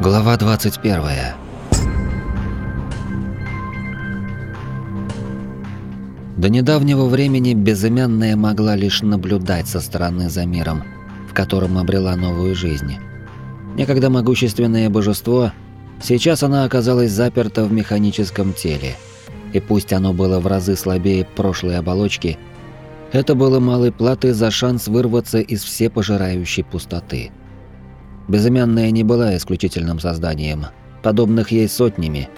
Глава 21. До недавнего времени безымянная могла лишь наблюдать со стороны за миром, в котором обрела новую жизнь. Некогда могущественное божество, сейчас она оказалась заперта в механическом теле. И пусть оно было в разы слабее прошлой оболочки, это было малой платой за шанс вырваться из всепожирающей пустоты. Безымянная не была исключительным созданием. Подобных ей сотнями,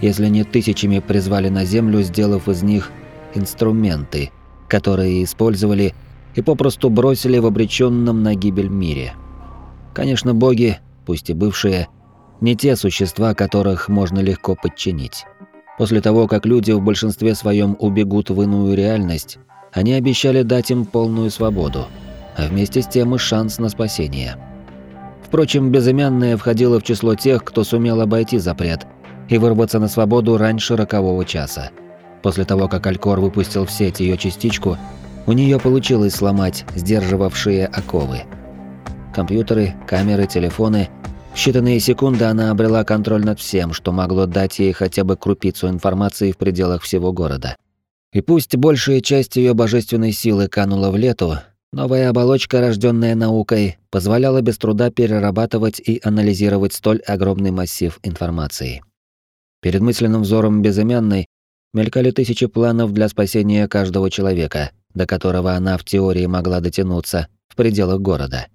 если не тысячами призвали на Землю, сделав из них инструменты, которые использовали и попросту бросили в обреченном на гибель мире. Конечно, боги, пусть и бывшие, не те существа, которых можно легко подчинить. После того, как люди в большинстве своем убегут в иную реальность, они обещали дать им полную свободу, а вместе с тем и шанс на спасение. Впрочем, безымянная входила в число тех, кто сумел обойти запрет и вырваться на свободу раньше рокового часа. После того, как Алькор выпустил в сеть ее частичку, у нее получилось сломать сдерживавшие оковы. Компьютеры, камеры, телефоны. В считанные секунды она обрела контроль над всем, что могло дать ей хотя бы крупицу информации в пределах всего города. И пусть большая часть ее божественной силы канула в лету, Новая оболочка, рожденная наукой, позволяла без труда перерабатывать и анализировать столь огромный массив информации. Перед мысленным взором безымянной мелькали тысячи планов для спасения каждого человека, до которого она в теории могла дотянуться в пределах города.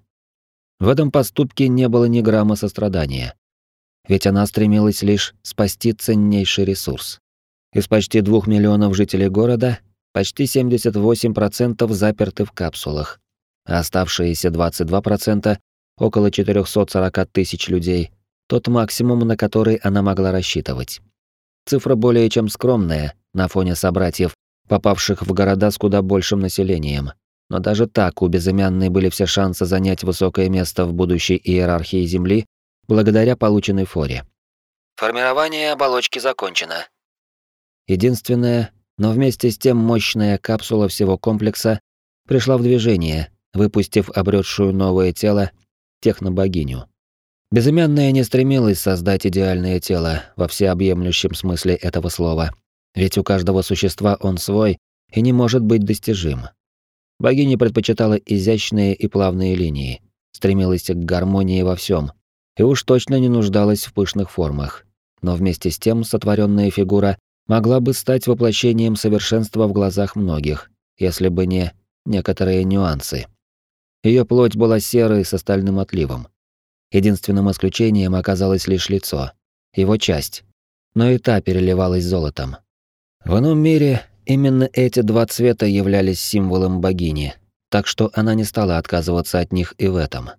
В этом поступке не было ни грамма сострадания. Ведь она стремилась лишь спасти ценнейший ресурс. Из почти двух миллионов жителей города почти 78% заперты в капсулах, а оставшиеся 22%, около 440 тысяч людей, тот максимум, на который она могла рассчитывать. Цифра более чем скромная на фоне собратьев, попавших в города с куда большим населением. Но даже так у безымянной были все шансы занять высокое место в будущей иерархии Земли благодаря полученной форе. Формирование оболочки закончено. Единственное, но вместе с тем мощная капсула всего комплекса пришла в движение, выпустив обретшую новое тело технобогиню. Безымянная не стремилась создать идеальное тело во всеобъемлющем смысле этого слова, ведь у каждого существа он свой и не может быть достижим. Богиня предпочитала изящные и плавные линии, стремилась к гармонии во всем, и уж точно не нуждалась в пышных формах. Но вместе с тем сотворенная фигура могла бы стать воплощением совершенства в глазах многих, если бы не некоторые нюансы. Ее плоть была серой с остальным отливом. Единственным исключением оказалось лишь лицо, его часть, но и та переливалась золотом. В ином мире именно эти два цвета являлись символом богини, так что она не стала отказываться от них и в этом.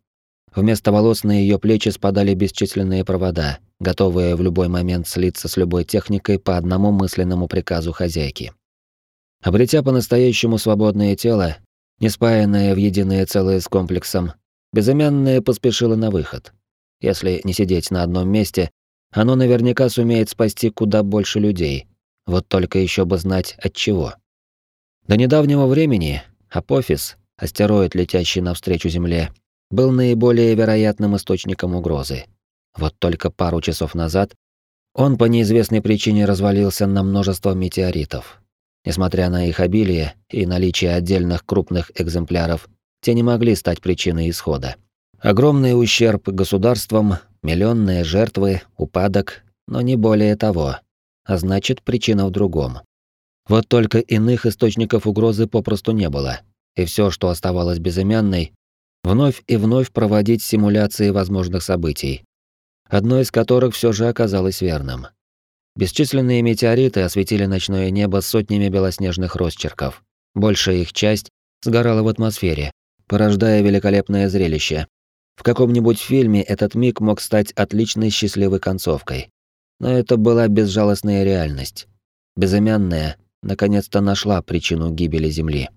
Вместо волос на ее плечи спадали бесчисленные провода, готовые в любой момент слиться с любой техникой по одному мысленному приказу хозяйки. Обретя по-настоящему свободное тело, не спаянное в единое целое с комплексом, безымянное поспешило на выход. Если не сидеть на одном месте, оно наверняка сумеет спасти куда больше людей. Вот только еще бы знать от чего. До недавнего времени Апофис, астероид, летящий навстречу Земле, был наиболее вероятным источником угрозы. Вот только пару часов назад он по неизвестной причине развалился на множество метеоритов. Несмотря на их обилие и наличие отдельных крупных экземпляров, те не могли стать причиной исхода. Огромный ущерб государствам, миллионные жертвы, упадок, но не более того. А значит, причина в другом. Вот только иных источников угрозы попросту не было, и все, что оставалось безымянной, вновь и вновь проводить симуляции возможных событий, одно из которых все же оказалось верным. Бесчисленные метеориты осветили ночное небо сотнями белоснежных росчерков. Большая их часть сгорала в атмосфере, порождая великолепное зрелище. В каком-нибудь фильме этот миг мог стать отличной счастливой концовкой. Но это была безжалостная реальность. Безымянная наконец-то нашла причину гибели Земли.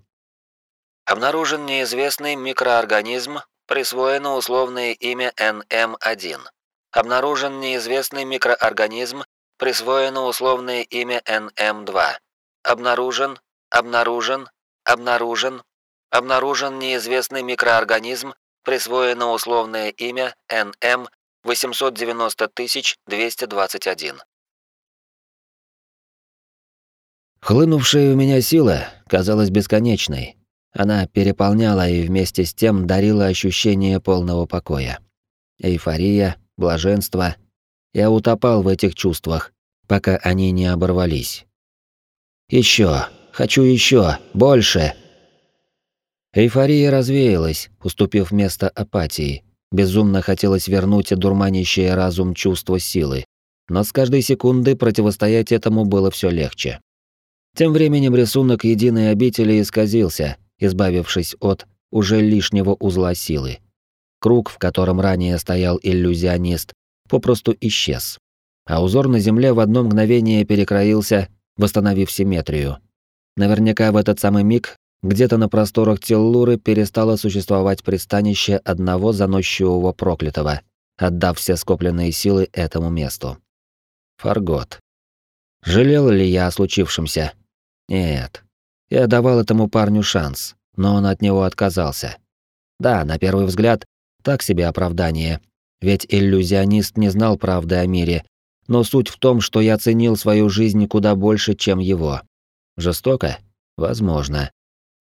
Обнаружен неизвестный микроорганизм, присвоено условное имя НМ1. Обнаружен неизвестный микроорганизм, присвоено условное имя НМ2. Обнаружен, обнаружен, обнаружен, обнаружен неизвестный микроорганизм, присвоено условное имя НМ, 890 221. Хлынувшая у меня сила казалась бесконечной. Она переполняла и вместе с тем дарила ощущение полного покоя. Эйфория, блаженство. Я утопал в этих чувствах, пока они не оборвались. Еще, хочу еще, больше. Эйфория развеялась, уступив место апатии. Безумно хотелось вернуть дурманящее разум чувство силы, но с каждой секунды противостоять этому было все легче. Тем временем рисунок единой обители исказился, избавившись от уже лишнего узла силы. Круг, в котором ранее стоял иллюзионист, попросту исчез. А узор на земле в одно мгновение перекроился, восстановив симметрию. Наверняка в этот самый миг где-то на просторах Теллуры перестало существовать пристанище одного заносчивого проклятого, отдав все скопленные силы этому месту. Фаргот. Жалел ли я о случившемся? Нет. Я давал этому парню шанс, но он от него отказался. Да, на первый взгляд, так себе оправдание. Ведь иллюзионист не знал правды о мире, но суть в том, что я ценил свою жизнь куда больше, чем его. Жестоко? Возможно.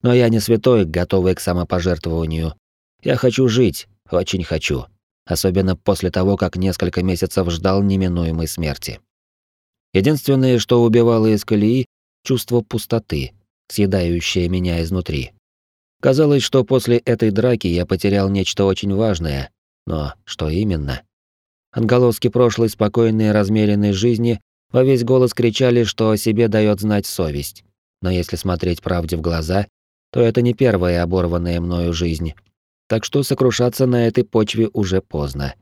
Но я не святой, готовый к самопожертвованию. Я хочу жить, очень хочу. Особенно после того, как несколько месяцев ждал неминуемой смерти. Единственное, что убивало из колеи — чувство пустоты, съедающее меня изнутри. Казалось, что после этой драки я потерял нечто очень важное, но что именно? Отголоски прошлой спокойной размеренной жизни во весь голос кричали, что о себе дает знать совесть. Но если смотреть правде в глаза, то это не первая оборванная мною жизнь. Так что сокрушаться на этой почве уже поздно.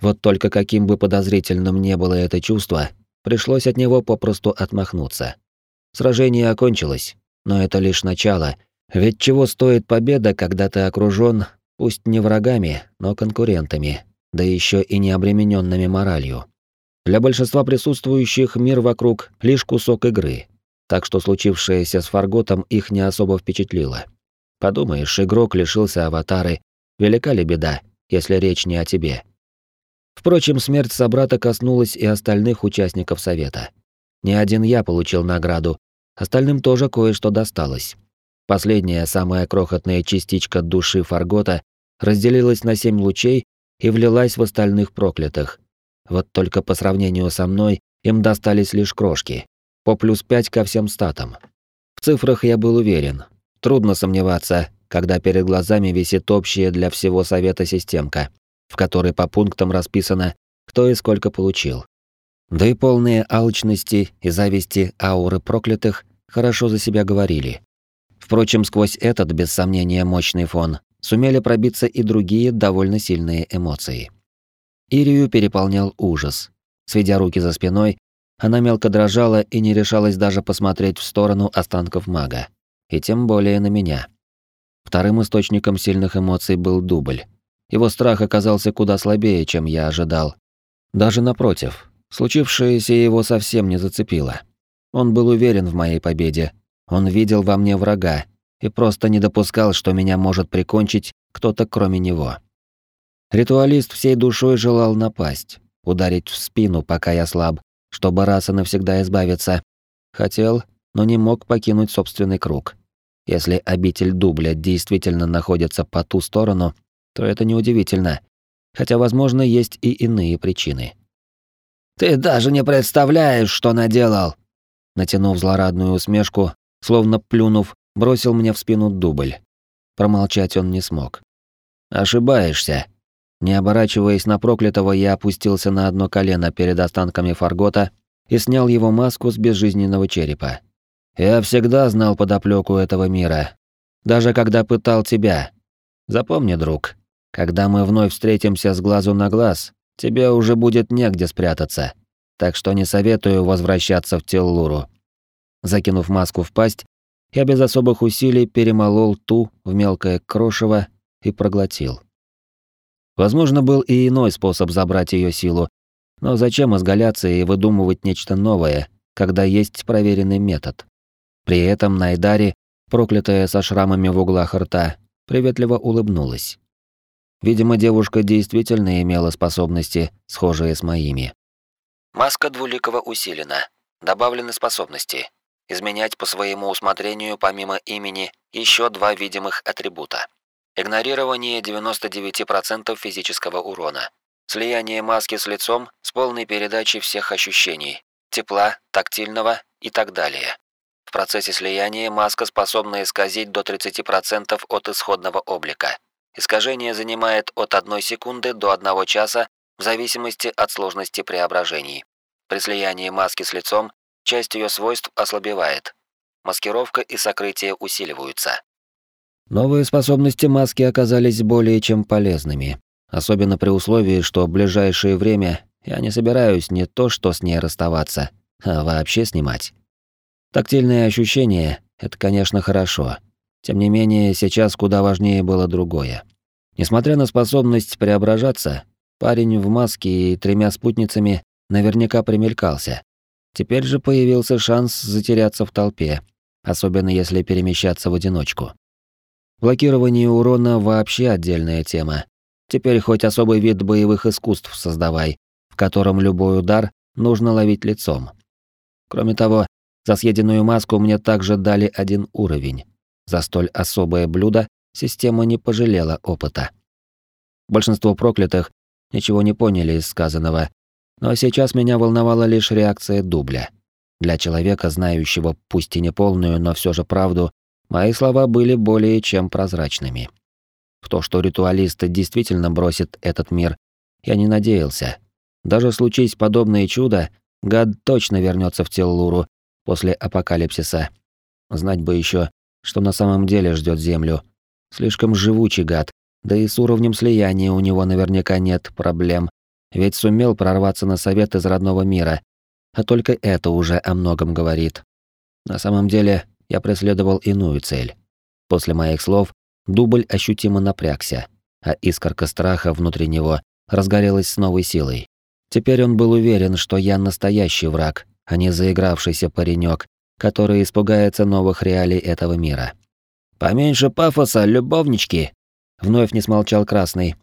Вот только каким бы подозрительным не было это чувство, пришлось от него попросту отмахнуться. Сражение окончилось, но это лишь начало, ведь чего стоит победа, когда ты окружён, пусть не врагами, но конкурентами, да еще и не обремененными моралью. Для большинства присутствующих мир вокруг лишь кусок игры, так что случившееся с Фарготом их не особо впечатлило. Подумаешь, игрок лишился аватары, велика ли беда, если речь не о тебе. Впрочем, смерть собрата коснулась и остальных участников совета. Не один я получил награду, остальным тоже кое-что досталось. Последняя, самая крохотная частичка души Фаргота разделилась на семь лучей и влилась в остальных проклятых. Вот только по сравнению со мной им достались лишь крошки по плюс 5 ко всем статам. В цифрах я был уверен. Трудно сомневаться, когда перед глазами висит общая для всего совета системка, в которой по пунктам расписано, кто и сколько получил. Да и полные алчности и зависти ауры проклятых хорошо за себя говорили. Впрочем, сквозь этот, без сомнения, мощный фон сумели пробиться и другие довольно сильные эмоции. Ирию переполнял ужас. Сведя руки за спиной, она мелко дрожала и не решалась даже посмотреть в сторону останков мага, и тем более на меня. Вторым источником сильных эмоций был дубль. Его страх оказался куда слабее, чем я ожидал. Даже напротив, случившееся его совсем не зацепило. Он был уверен в моей победе. Он видел во мне врага и просто не допускал, что меня может прикончить кто-то кроме него. Ритуалист всей душой желал напасть, ударить в спину, пока я слаб, чтобы раз и навсегда избавиться. Хотел, но не мог покинуть собственный круг. Если обитель дубля действительно находится по ту сторону, то это неудивительно. Хотя, возможно, есть и иные причины. «Ты даже не представляешь, что наделал!» Натянув злорадную усмешку, словно плюнув, бросил мне в спину дубль. Промолчать он не смог. «Ошибаешься», не оборачиваясь на проклятого, я опустился на одно колено перед останками Фаргота и снял его маску с безжизненного черепа. Я всегда знал подоплёку этого мира, даже когда пытал тебя. Запомни, друг, когда мы вновь встретимся с глазу на глаз, тебе уже будет негде спрятаться. Так что не советую возвращаться в Теллуру. Закинув маску в пасть, я без особых усилий перемолол ту в мелкое крошево и проглотил. Возможно, был и иной способ забрать ее силу, но зачем изгаляться и выдумывать нечто новое, когда есть проверенный метод? При этом Найдари, проклятая со шрамами в углах рта, приветливо улыбнулась. Видимо, девушка действительно имела способности, схожие с моими. Маска двуликого усилена. Добавлены способности. Изменять по своему усмотрению помимо имени еще два видимых атрибута. Игнорирование 99% физического урона. Слияние маски с лицом с полной передачей всех ощущений. Тепла, тактильного и так далее. В процессе слияния маска способна исказить до 30% от исходного облика. Искажение занимает от 1 секунды до 1 часа в зависимости от сложности преображений. При слиянии маски с лицом часть ее свойств ослабевает. Маскировка и сокрытие усиливаются. Новые способности маски оказались более чем полезными, особенно при условии, что в ближайшее время я не собираюсь не то что с ней расставаться, а вообще снимать. Тактильные ощущения — это, конечно, хорошо. Тем не менее, сейчас куда важнее было другое. Несмотря на способность преображаться, парень в маске и тремя спутницами наверняка примелькался. Теперь же появился шанс затеряться в толпе, особенно если перемещаться в одиночку. Блокирование урона вообще отдельная тема. Теперь хоть особый вид боевых искусств создавай, в котором любой удар нужно ловить лицом. Кроме того, за съеденную маску мне также дали один уровень. За столь особое блюдо система не пожалела опыта. Большинство проклятых ничего не поняли из сказанного, но сейчас меня волновала лишь реакция дубля. Для человека, знающего пусть и не полную, но все же правду, мои слова были более чем прозрачными. В то, что ритуалист действительно бросит этот мир, я не надеялся. Даже случись подобное чудо, гад точно вернется в Теллуру после апокалипсиса. Знать бы еще, что на самом деле ждет Землю. Слишком живучий гад, да и с уровнем слияния у него наверняка нет проблем, ведь сумел прорваться на совет из родного мира. А только это уже о многом говорит. На самом деле, я преследовал иную цель. После моих слов дубль ощутимо напрягся, а искорка страха внутри него разгорелась с новой силой. Теперь он был уверен, что я настоящий враг, а не заигравшийся паренек, который испугается новых реалий этого мира. «Поменьше пафоса, любовнички!» Вновь не смолчал Красный.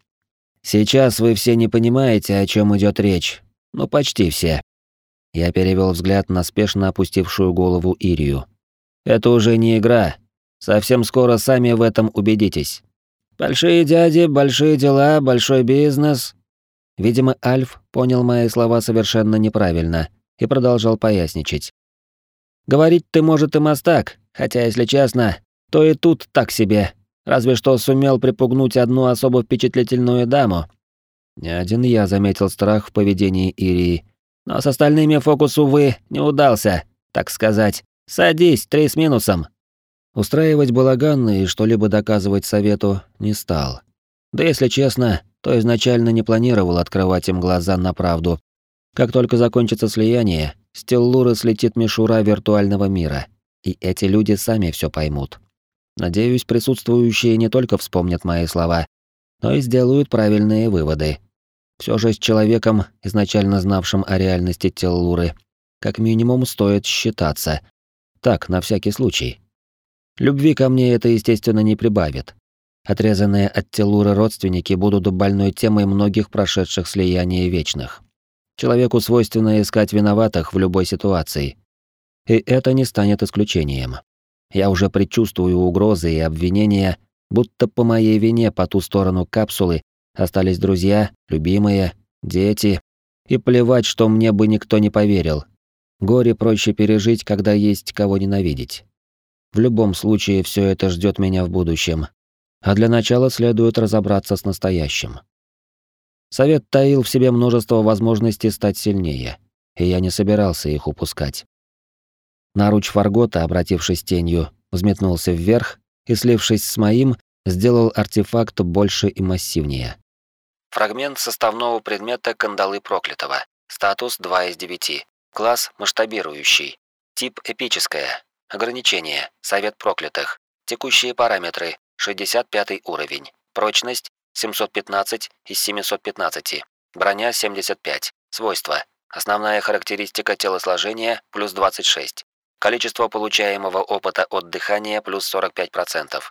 «Сейчас вы все не понимаете, о чем идет речь. Ну, почти все». Я перевел взгляд на спешно опустившую голову Ирию. «Это уже не игра. Совсем скоро сами в этом убедитесь. Большие дяди, большие дела, большой бизнес». Видимо, Альф понял мои слова совершенно неправильно и продолжал поясничать. «Говорить ты, может, и мастак, хотя, если честно, то и тут так себе. Разве что сумел припугнуть одну особо впечатлительную даму. Не один я заметил страх в поведении Ирии. Но с остальными фокус, увы, не удался, так сказать. Садись, три с минусом. Устраивать балаган и что-либо доказывать совету не стал. Да если честно, то изначально не планировал открывать им глаза на правду. Как только закончится слияние, с Теллуры слетит мишура виртуального мира, и эти люди сами все поймут. Надеюсь, присутствующие не только вспомнят мои слова, но и сделают правильные выводы. Все же с человеком, изначально знавшим о реальности Теллуры, как минимум стоит считаться. Так, на всякий случай. Любви ко мне это, естественно, не прибавит. Отрезанные от Теллуры родственники будут больной темой многих прошедших слияний вечных. Человеку свойственно искать виноватых в любой ситуации. И это не станет исключением. Я уже предчувствую угрозы и обвинения, будто по моей вине по ту сторону капсулы остались друзья, любимые, дети. И плевать, что мне бы никто не поверил. Горе проще пережить, когда есть кого ненавидеть. В любом случае, все это ждет меня в будущем. А для начала следует разобраться с настоящим. Совет таил в себе множество возможностей стать сильнее, и я не собирался их упускать. Наруч Фаргота, обратившись тенью, взметнулся вверх и, слившись с моим, сделал артефакт больше и массивнее. Фрагмент составного предмета кандалы проклятого. Статус 2 из 9. Класс масштабирующий. Тип эпическое. Ограничение. Совет проклятых. Текущие параметры. 65 уровень. Прочность 715 из 715. Броня 75. Свойства. Основная характеристика телосложения плюс 26. Количество получаемого опыта от дыхания плюс 45%.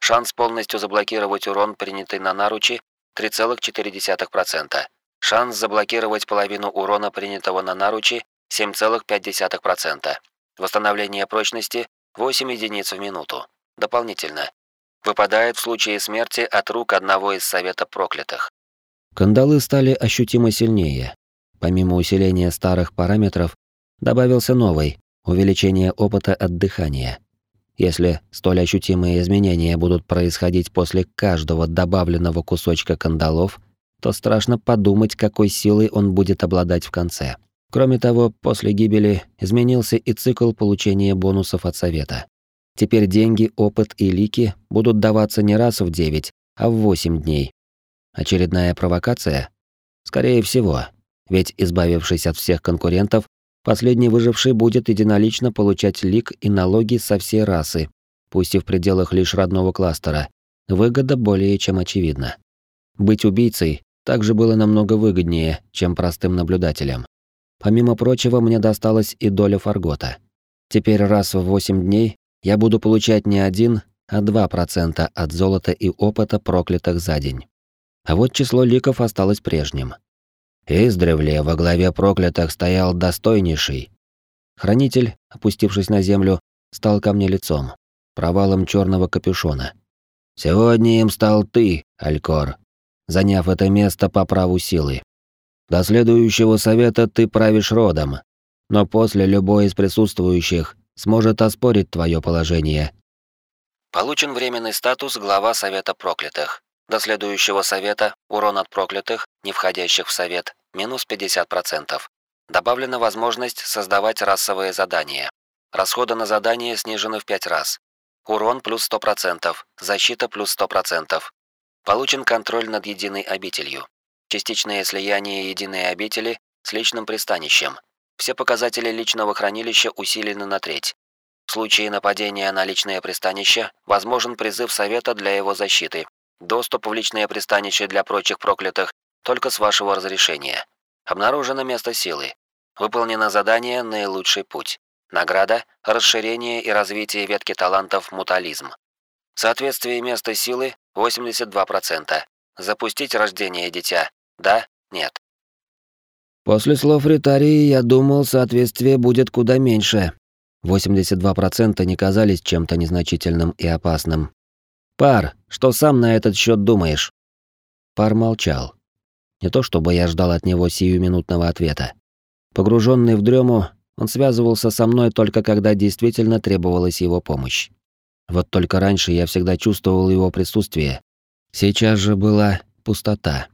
Шанс полностью заблокировать урон, принятый на наручи, 3,4%. Шанс заблокировать половину урона, принятого на наручи, 7,5%. Восстановление прочности 8 единиц в минуту. Дополнительно. Выпадает в случае смерти от рук одного из Совета Проклятых. Кандалы стали ощутимо сильнее. Помимо усиления старых параметров, добавился новый – увеличение опыта от дыхания. Если столь ощутимые изменения будут происходить после каждого добавленного кусочка кандалов, то страшно подумать, какой силой он будет обладать в конце. Кроме того, после гибели изменился и цикл получения бонусов от совета. Теперь деньги, опыт и лики будут даваться не раз в 9, а в 8 дней. Очередная провокация? Скорее всего, ведь избавившись от всех конкурентов, последний выживший будет единолично получать лик и налоги со всей расы, пусть и в пределах лишь родного кластера. Выгода более чем очевидна. Быть убийцей также было намного выгоднее, чем простым наблюдателем. Помимо прочего, мне досталась и доля Фаргота. Теперь раз в 8 дней я буду получать не один, а 2% от золота и опыта проклятых за день. А вот число ликов осталось прежним. Издревле во главе проклятых стоял достойнейший. Хранитель, опустившись на землю, стал ко мне лицом, провалом черного капюшона. Сегодня им стал ты, Алькор, заняв это место по праву силы. До следующего совета ты правишь родом, но после любой из присутствующих сможет оспорить твое положение. Получен временный статус глава Совета Проклятых. До следующего совета урон от проклятых, не входящих в совет, минус 50%. Добавлена возможность создавать расовые задания. Расходы на задания снижены в 5 раз. Урон плюс 100%, защита плюс 100%. Получен контроль над единой обителью. Частичное слияние единой обители с личным пристанищем. Все показатели личного хранилища усилены на треть. В случае нападения на личное пристанище возможен призыв совета для его защиты. Доступ в личное пристанище для прочих проклятых только с вашего разрешения. Обнаружено место силы. Выполнено задание «Наилучший путь». Награда – расширение и развитие ветки талантов «Мутализм». Соответствие места силы – 82%. Запустить рождение дитя да? Нет? После слов Ритарии я думал, соответствие будет куда меньше. 82% не казались чем-то незначительным и опасным. Пар, что сам на этот счет думаешь? Пар молчал. Не то чтобы я ждал от него сиюминутного ответа. Погруженный в дрему, он связывался со мной только когда действительно требовалась его помощь. Вот только раньше я всегда чувствовал его присутствие. Сейчас же была пустота.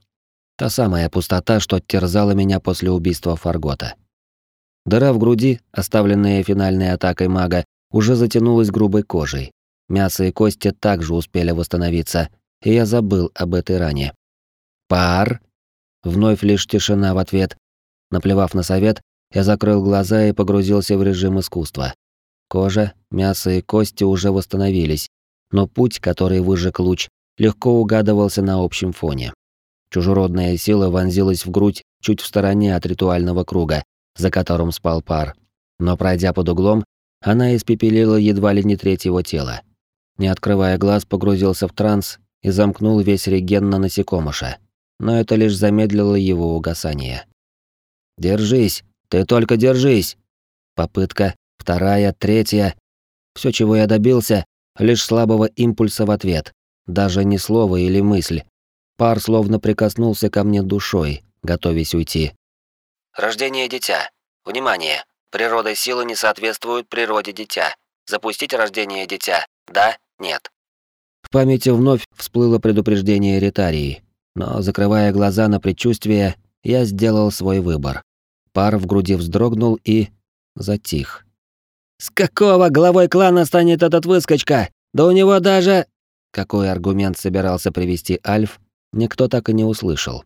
Та самая пустота, что терзала меня после убийства Фаргота. Дыра в груди, оставленная финальной атакой мага, уже затянулась грубой кожей. Мясо и кости также успели восстановиться, и я забыл об этой ране. «Пар!» Вновь лишь тишина в ответ. Наплевав на совет, я закрыл глаза и погрузился в режим искусства. Кожа, мясо и кости уже восстановились, но путь, который выжег луч, легко угадывался на общем фоне. Чужеродная сила вонзилась в грудь чуть в стороне от ритуального круга, за которым спал пар. Но пройдя под углом, она испепелила едва ли не треть его тела. Не открывая глаз, погрузился в транс и замкнул весь реген на насекомыша. Но это лишь замедлило его угасание. «Держись! Ты только держись!» Попытка, вторая, третья. Все, чего я добился, лишь слабого импульса в ответ. Даже не слово или мысль, Пар словно прикоснулся ко мне душой, готовясь уйти. Рождение дитя. Внимание! Природа силы не соответствует природе дитя. Запустить рождение дитя. Да, нет. В памяти вновь всплыло предупреждение Ритарии, но, закрывая глаза на предчувствие, я сделал свой выбор. Пар в груди вздрогнул и... затих. «С какого главой клана станет этот выскочка? Да у него даже...» Какой аргумент собирался привести Альф, никто так и не услышал.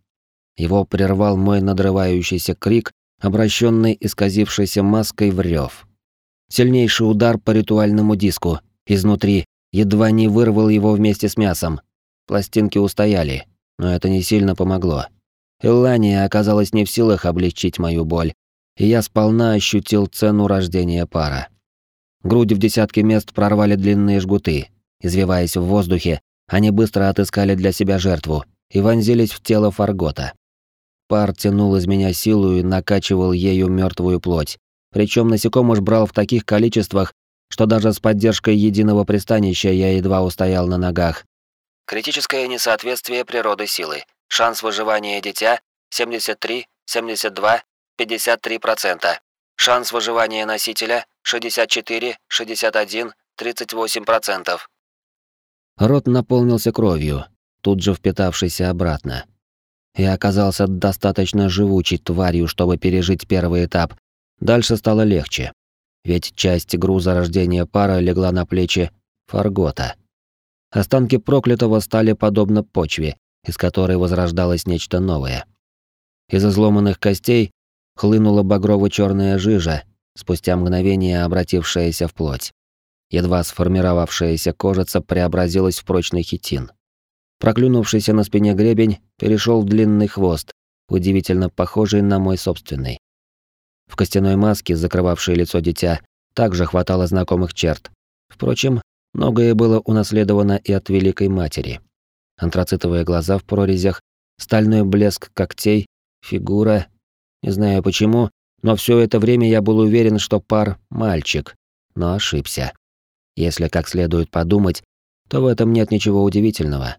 Его прервал мой надрывающийся крик, обращенный исказившейся маской в рев. Сильнейший удар по ритуальному диску, изнутри, едва не вырвал его вместе с мясом. Пластинки устояли, но это не сильно помогло. Эллания оказалась не в силах облегчить мою боль, и я сполна ощутил цену рождения пара. Грудь в десятке мест прорвали длинные жгуты. Извиваясь в воздухе, они быстро отыскали для себя жертву, и вонзились в тело Фаргота. Пар тянул из меня силу и накачивал ею мертвую плоть. Причем насекомыш брал в таких количествах, что даже с поддержкой единого пристанища я едва устоял на ногах. Критическое несоответствие природы силы. Шанс выживания дитя 73, 72, 53%. Шанс выживания носителя 64, 61, 38%. Рот наполнился кровью, тут же впитавшейся обратно. Я оказался достаточно живучей тварью, чтобы пережить первый этап. Дальше стало легче. Ведь часть груза рождения пара легла на плечи Фаргота. Останки проклятого стали подобно почве, из которой возрождалось нечто новое. Из изломанных костей хлынула багрово черная жижа, спустя мгновение обратившаяся в плоть. Едва сформировавшаяся кожица преобразилась в прочный хитин. Проклюнувшийся на спине гребень перешел в длинный хвост, удивительно похожий на мой собственный. В костяной маске, закрывавшей лицо дитя, также хватало знакомых черт. Впрочем, многое было унаследовано и от Великой Матери. Антрацитовые глаза в прорезях, стальной блеск когтей, фигура. Не знаю почему, но все это время я был уверен, что пар — мальчик, но ошибся. Если как следует подумать, то в этом нет ничего удивительного.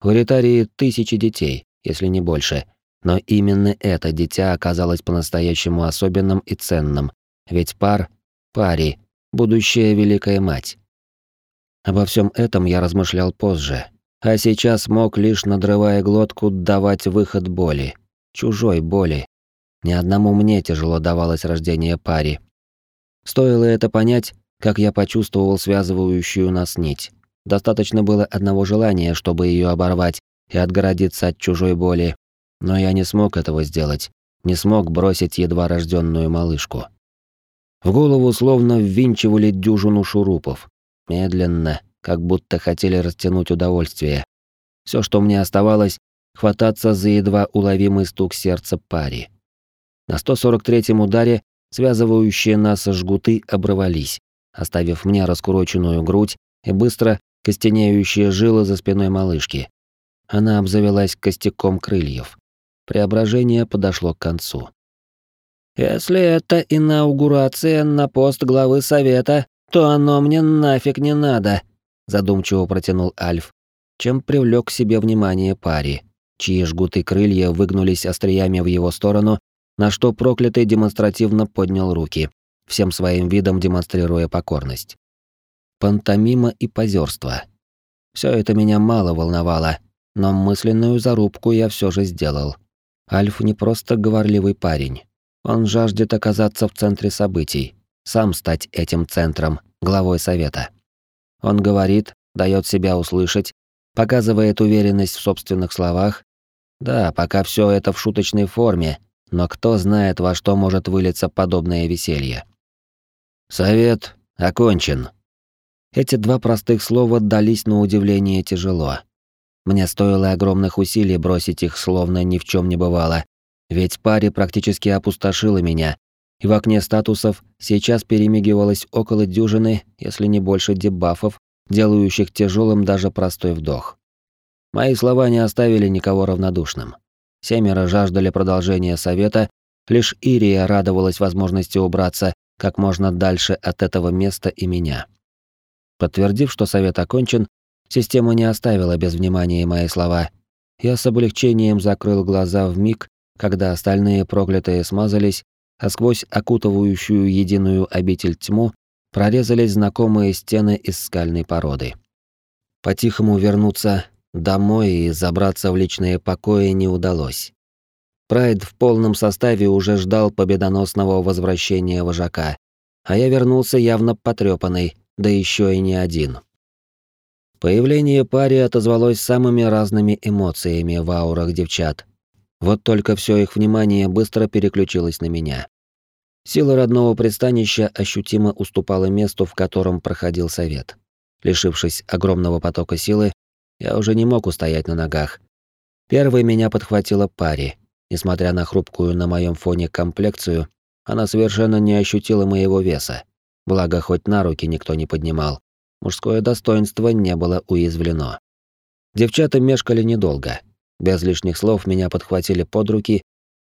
В Ритарии тысячи детей, если не больше, но именно это дитя оказалось по-настоящему особенным и ценным, ведь пар — пари, будущая Великая Мать. Обо всем этом я размышлял позже, а сейчас мог лишь, надрывая глотку, давать выход боли, чужой боли. Ни одному мне тяжело давалось рождение пари. Стоило это понять, как я почувствовал связывающую нас нить. Достаточно было одного желания, чтобы ее оборвать и отгородиться от чужой боли, но я не смог этого сделать, не смог бросить едва рожденную малышку. В голову словно ввинчивали дюжину шурупов. Медленно, как будто хотели растянуть удовольствие. Все, что мне оставалось, хвататься за едва уловимый стук сердца пари. На 143-м ударе связывающие нас жгуты оборвались оставив мне раскуроченную грудь и быстро костенеющие жилы за спиной малышки. Она обзавелась костяком крыльев. Преображение подошло к концу. «Если это инаугурация на пост главы совета, то оно мне нафиг не надо», задумчиво протянул Альф, чем привлек к себе внимание пари, чьи жгуты крылья выгнулись остриями в его сторону, на что проклятый демонстративно поднял руки, всем своим видом демонстрируя покорность. Пантомима и позерство. Все это меня мало волновало, но мысленную зарубку я все же сделал. Альф не просто говорливый парень. Он жаждет оказаться в центре событий, сам стать этим центром, главой совета. Он говорит, дает себя услышать, показывает уверенность в собственных словах. Да, пока все это в шуточной форме, но кто знает, во что может вылиться подобное веселье. Совет окончен. Эти два простых слова дались на удивление тяжело. Мне стоило огромных усилий бросить их, словно ни в чем не бывало, ведь паре практически опустошила меня, и в окне статусов сейчас перемигивалось около дюжины, если не больше дебафов, делающих тяжелым даже простой вдох. Мои слова не оставили никого равнодушным. Семеро жаждали продолжения совета, лишь Ирия радовалась возможности убраться как можно дальше от этого места и меня. Подтвердив, что совет окончен, система не оставила без внимания мои слова. Я с облегчением закрыл глаза в миг, когда остальные проклятые смазались, а сквозь окутывающую единую обитель тьму прорезались знакомые стены из скальной породы. По-тихому вернуться домой и забраться в личные покои не удалось. Прайд в полном составе уже ждал победоносного возвращения вожака, а я вернулся явно потрепанный, да еще и не один. Появление пари отозвалось самыми разными эмоциями в аурах девчат. Вот только все их внимание быстро переключилось на меня. Сила родного пристанища ощутимо уступала месту, в котором проходил совет. Лишившись огромного потока силы, я уже не мог устоять на ногах. Первой меня подхватила пари, Несмотря на хрупкую на моем фоне комплекцию, она совершенно не ощутила моего веса. Благо, хоть на руки никто не поднимал. Мужское достоинство не было уязвлено. Девчата мешкали недолго. Без лишних слов меня подхватили под руки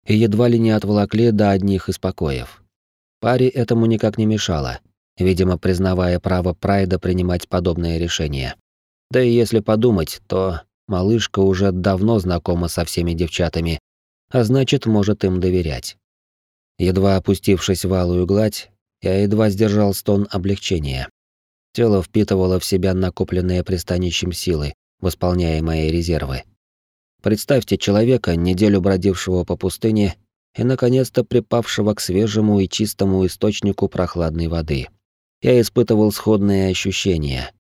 и едва ли не отволокли до одних из покоев. Паре этому никак не мешало, видимо, признавая право Прайда принимать подобные решения. Да и если подумать, то малышка уже давно знакома со всеми девчатами, а значит, может им доверять. Едва опустившись в алую гладь, я едва сдержал стон облегчения. Тело впитывало в себя накопленные пристанищем силы, восполняя мои резервы. Представьте человека, неделю бродившего по пустыне и, наконец-то, припавшего к свежему и чистому источнику прохладной воды. Я испытывал сходные ощущения,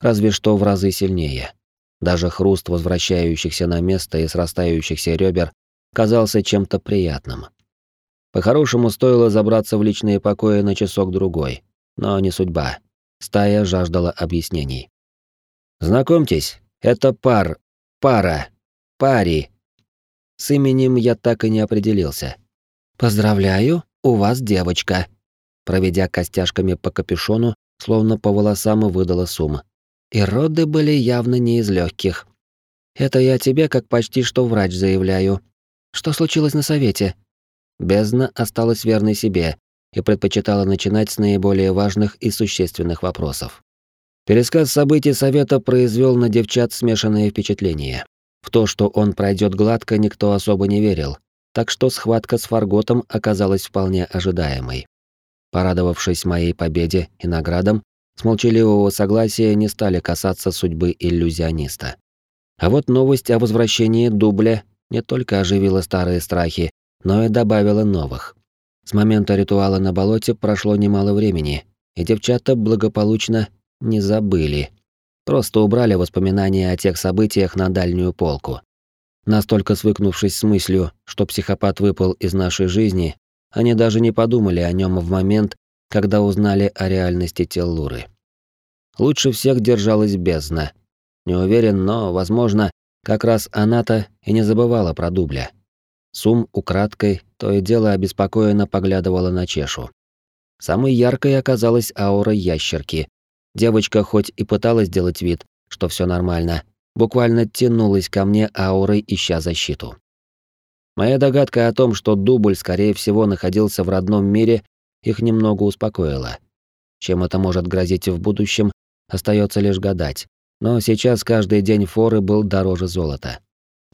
разве что в разы сильнее. Даже хруст возвращающихся на место и срастающихся ребер казался чем-то приятным. По-хорошему стоило забраться в личные покои на часок-другой, но не судьба. Стая жаждала объяснений. «Знакомьтесь, это пар... пара... пари». С именем я так и не определился. «Поздравляю, у вас девочка», проведя костяшками по капюшону, словно по волосам выдала сумма. И роды были явно не из легких. Это я тебе, как почти что врач, заявляю. Что случилось на совете? Бездна осталась верной себе и предпочитала начинать с наиболее важных и существенных вопросов. Пересказ событий совета произвел на девчат смешанные впечатления. В то, что он пройдет гладко, никто особо не верил, так что схватка с Фарготом оказалась вполне ожидаемой. Порадовавшись моей победе и наградам, с молчаливого согласия не стали касаться судьбы иллюзиониста. А вот новость о возвращении дубля не только оживила старые страхи, но и добавила новых. С момента ритуала на болоте прошло немало времени, и девчата благополучно не забыли. Просто убрали воспоминания о тех событиях на дальнюю полку. Настолько свыкнувшись с мыслью, что психопат выпал из нашей жизни, они даже не подумали о нем в момент, когда узнали о реальности Теллуры. Лучше всех держалась бездна. Не уверен, но, возможно, как раз она-то и не забывала про дубля. Сум украдкой то и дело обеспокоенно поглядывала на чешу. Самой яркой оказалась аура ящерки. Девочка хоть и пыталась сделать вид, что все нормально, буквально тянулась ко мне аурой, ища защиту. Моя догадка о том, что дубль, скорее всего, находился в родном мире, их немного успокоила. Чем это может грозить в будущем, остается лишь гадать. Но сейчас каждый день форы был дороже золота.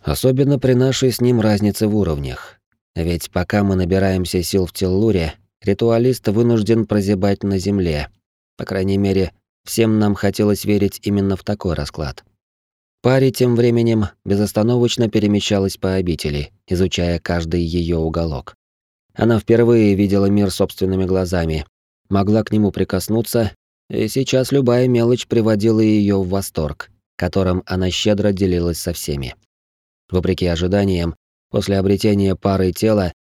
Особенно при нашей с ним разнице в уровнях. Ведь пока мы набираемся сил в Теллуре, ритуалист вынужден прозябать на земле. По крайней мере, всем нам хотелось верить именно в такой расклад. Паре тем временем безостановочно перемещалась по обители, изучая каждый ее уголок. Она впервые видела мир собственными глазами, могла к нему прикоснуться, и сейчас любая мелочь приводила ее в восторг, которым она щедро делилась со всеми. Вопреки ожиданиям, после обретения пары тела,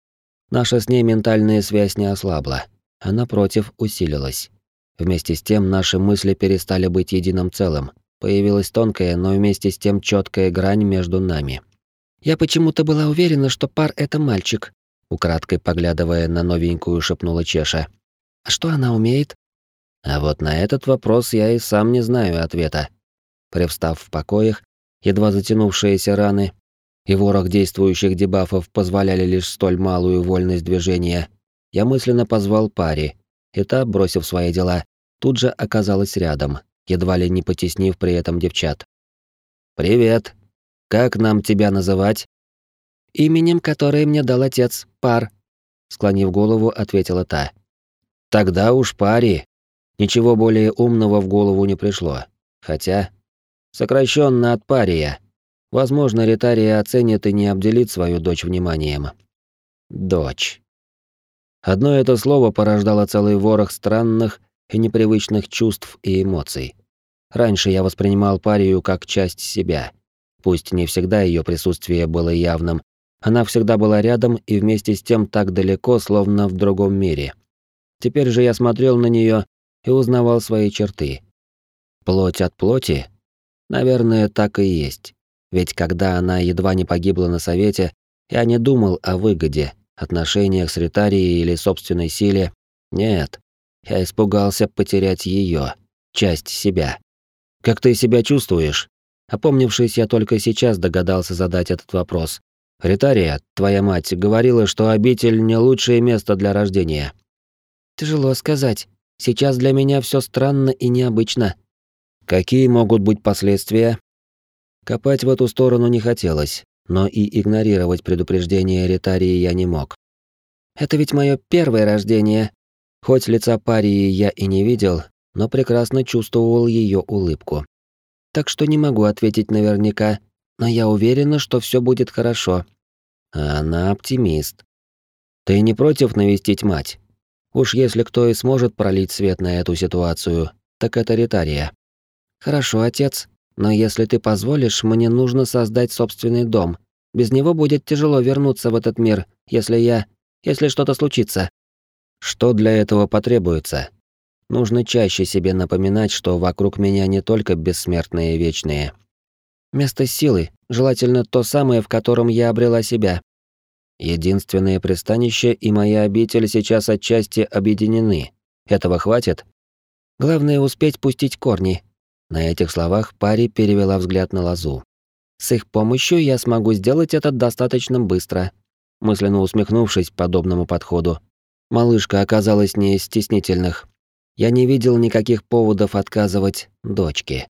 наша с ней ментальная связь не ослабла, а напротив усилилась. Вместе с тем наши мысли перестали быть единым целым, Появилась тонкая, но вместе с тем четкая грань между нами. Я почему-то была уверена, что пар это мальчик, украдкой поглядывая на новенькую, шепнула Чеша. А что она умеет? А вот на этот вопрос я и сам не знаю ответа. Привстав в покоях, едва затянувшиеся раны и ворох действующих дебафов позволяли лишь столь малую вольность движения, я мысленно позвал паре, и та, бросив свои дела, тут же оказалась рядом, едва ли не потеснив при этом девчат. «Привет. Как нам тебя называть?» «Именем, которое мне дал отец, Пар», — склонив голову, ответила та. «Тогда уж Пари». Ничего более умного в голову не пришло. Хотя, сокращенно от Пария. Возможно, Ритария оценит и не обделит свою дочь вниманием. Дочь. Одно это слово порождало целый ворох странных и непривычных чувств и эмоций. Раньше я воспринимал Парию как часть себя. Пусть не всегда ее присутствие было явным, она всегда была рядом и вместе с тем так далеко, словно в другом мире. Теперь же я смотрел на нее и узнавал свои черты. Плоть от плоти? Наверное, так и есть. Ведь когда она едва не погибла на совете, я не думал о выгоде, отношениях с Ритарией или собственной силе. Нет, я испугался потерять ее, часть себя. «Как ты себя чувствуешь?» Опомнившись, я только сейчас догадался задать этот вопрос. «Ритария, твоя мать, говорила, что обитель не лучшее место для рождения». «Тяжело сказать. Сейчас для меня все странно и необычно». «Какие могут быть последствия?» Копать в эту сторону не хотелось, но и игнорировать предупреждение Ритарии я не мог. «Это ведь мое первое рождение». Хоть лица Парии я и не видел, но прекрасно чувствовал ее улыбку. «Так что не могу ответить наверняка, но я уверена, что все будет хорошо». А она оптимист. «Ты не против навестить мать?» Уж если кто и сможет пролить свет на эту ситуацию, так это Ритария. Хорошо, отец, но если ты позволишь, мне нужно создать собственный дом. Без него будет тяжело вернуться в этот мир, если я... если что-то случится. Что для этого потребуется? Нужно чаще себе напоминать, что вокруг меня не только бессмертные вечные. Место силы, желательно то самое, в котором я обрела себя. Единственное пристанище и моя обитель сейчас отчасти объединены. Этого хватит? Главное успеть пустить корни. На этих словах Пари перевела взгляд на Лазу. С их помощью я смогу сделать это достаточно быстро. Мысленно усмехнувшись подобному подходу, малышка оказалась не из стеснительных. Я не видел никаких поводов отказывать дочке.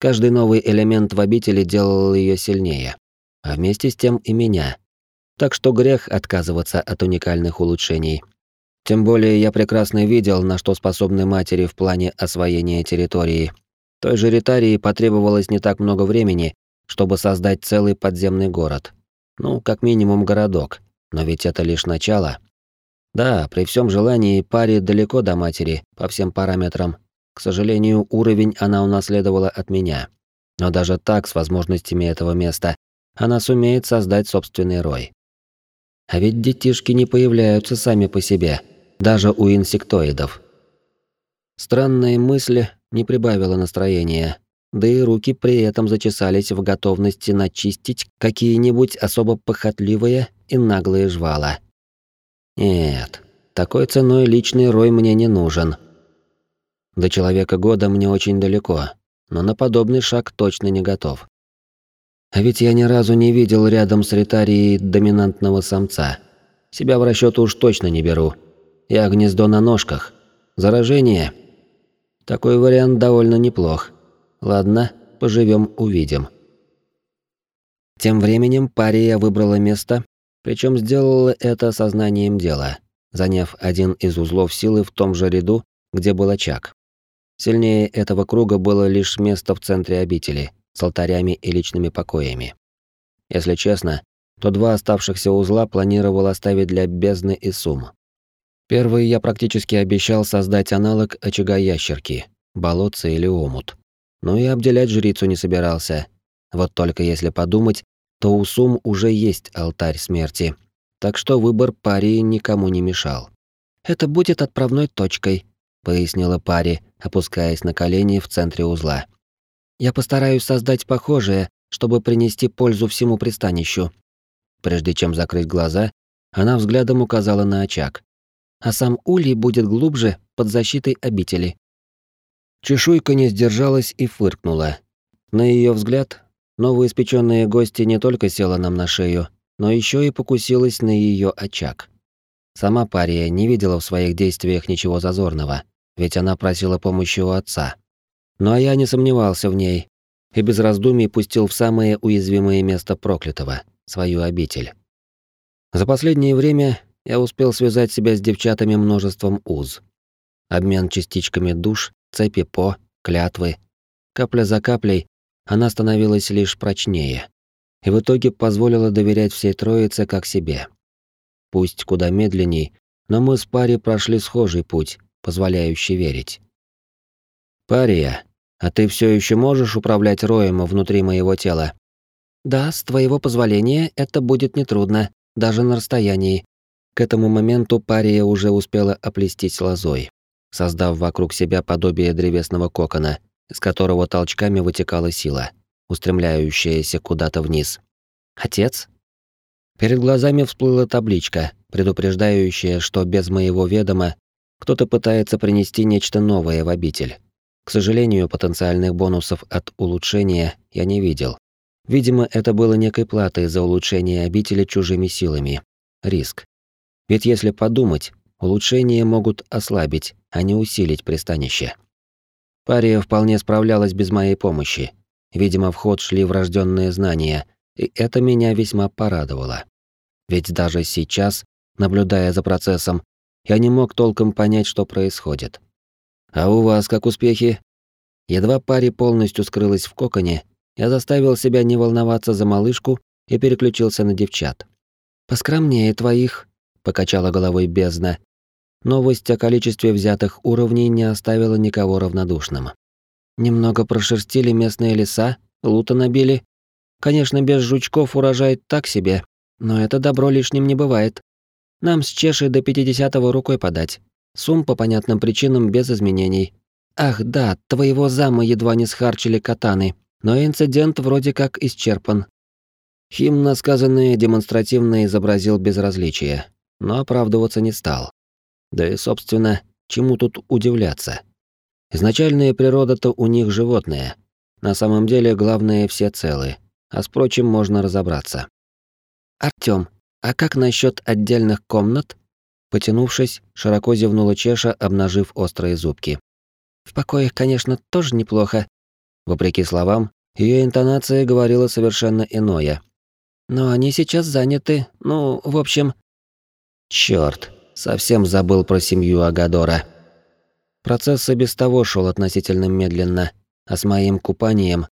Каждый новый элемент в обители делал ее сильнее, а вместе с тем и меня так что грех отказываться от уникальных улучшений. Тем более я прекрасно видел, на что способны матери в плане освоения территории. Той же Ритарии потребовалось не так много времени, чтобы создать целый подземный город. Ну, как минимум городок, но ведь это лишь начало. Да, при всем желании паре далеко до матери по всем параметрам. К сожалению, уровень она унаследовала от меня. Но даже так, с возможностями этого места, она сумеет создать собственный рой. А ведь детишки не появляются сами по себе, даже у инсектоидов. Странная мысль не прибавила настроения, да и руки при этом зачесались в готовности начистить какие-нибудь особо похотливые и наглые жвала. Нет, такой ценой личный рой мне не нужен. До человека года мне очень далеко, но на подобный шаг точно не готов. А ведь я ни разу не видел рядом с ритарией доминантного самца. Себя в расчет уж точно не беру. Я гнездо на ножках. Заражение. Такой вариант довольно неплох. Ладно, поживем, увидим. Тем временем пария выбрала место, причем сделала это сознанием дела, заняв один из узлов силы в том же ряду, где был очаг. Сильнее этого круга было лишь место в центре обители — с алтарями и личными покоями. Если честно, то два оставшихся узла планировал оставить для бездны и сум. Первый я практически обещал создать аналог очага ящерки, болотца или омут. Но и обделять жрицу не собирался. Вот только если подумать, то у сум уже есть алтарь смерти. Так что выбор пари никому не мешал. «Это будет отправной точкой», — пояснила пари, опускаясь на колени в центре узла. Я постараюсь создать похожее, чтобы принести пользу всему пристанищу. Прежде чем закрыть глаза, она взглядом указала на очаг. А сам улей будет глубже, под защитой обители. Чешуйка не сдержалась и фыркнула. На ее взгляд, новоиспеченная гостья не только села нам на шею, но еще и покусилась на ее очаг. Сама пария не видела в своих действиях ничего зазорного, ведь она просила помощи у отца. Но я не сомневался в ней и без раздумий пустил в самое уязвимое место проклятого — свою обитель. За последнее время я успел связать себя с девчатами множеством уз. Обмен частичками душ, цепи по, клятвы. Капля за каплей она становилась лишь прочнее. И в итоге позволила доверять всей троице как себе. Пусть куда медленней, но мы с парей прошли схожий путь, позволяющий верить. Пария, а ты все еще можешь управлять роем внутри моего тела? Да, с твоего позволения это будет нетрудно, даже на расстоянии. К этому моменту пария уже успела оплестись лозой, создав вокруг себя подобие древесного кокона, из которого толчками вытекала сила, устремляющаяся куда-то вниз. Отец? Перед глазами всплыла табличка, предупреждающая, что без моего ведома кто-то пытается принести нечто новое в обитель. К сожалению, потенциальных бонусов от улучшения я не видел. Видимо, это было некой платой за улучшение обители чужими силами. Риск. Ведь если подумать, улучшения могут ослабить, а не усилить пристанище. Пария вполне справлялась без моей помощи. Видимо, в ход шли врожденные знания, и это меня весьма порадовало. Ведь даже сейчас, наблюдая за процессом, я не мог толком понять, что происходит. «А у вас как успехи?» Едва пари полностью скрылась в коконе, я заставил себя не волноваться за малышку и переключился на девчат. «Поскромнее твоих», — покачала головой бездна. Новость о количестве взятых уровней не оставила никого равнодушным. Немного прошерстили местные леса, лута набили. Конечно, без жучков урожай так себе, но это добро лишним не бывает. Нам с Чешей до 50-го рукой подать. Сум по понятным причинам без изменений. Ах, да, твоего зама едва не схарчили катаны, но инцидент вроде как исчерпан. Хим на сказанное демонстративно изобразил безразличие, но оправдываться не стал. Да и, собственно, чему тут удивляться? Изначальная природа-то у них животные. На самом деле, главное, все целы, а с прочим можно разобраться. «Артём, а как насчет отдельных комнат?» Потянувшись, широко зевнула Чеша, обнажив острые зубки. «В покоях, конечно, тоже неплохо». Вопреки словам, ее интонация говорила совершенно иное. «Но они сейчас заняты, ну, в общем...» Черт, совсем забыл про семью Агадора. Процесс и без того шел относительно медленно, а с моим купанием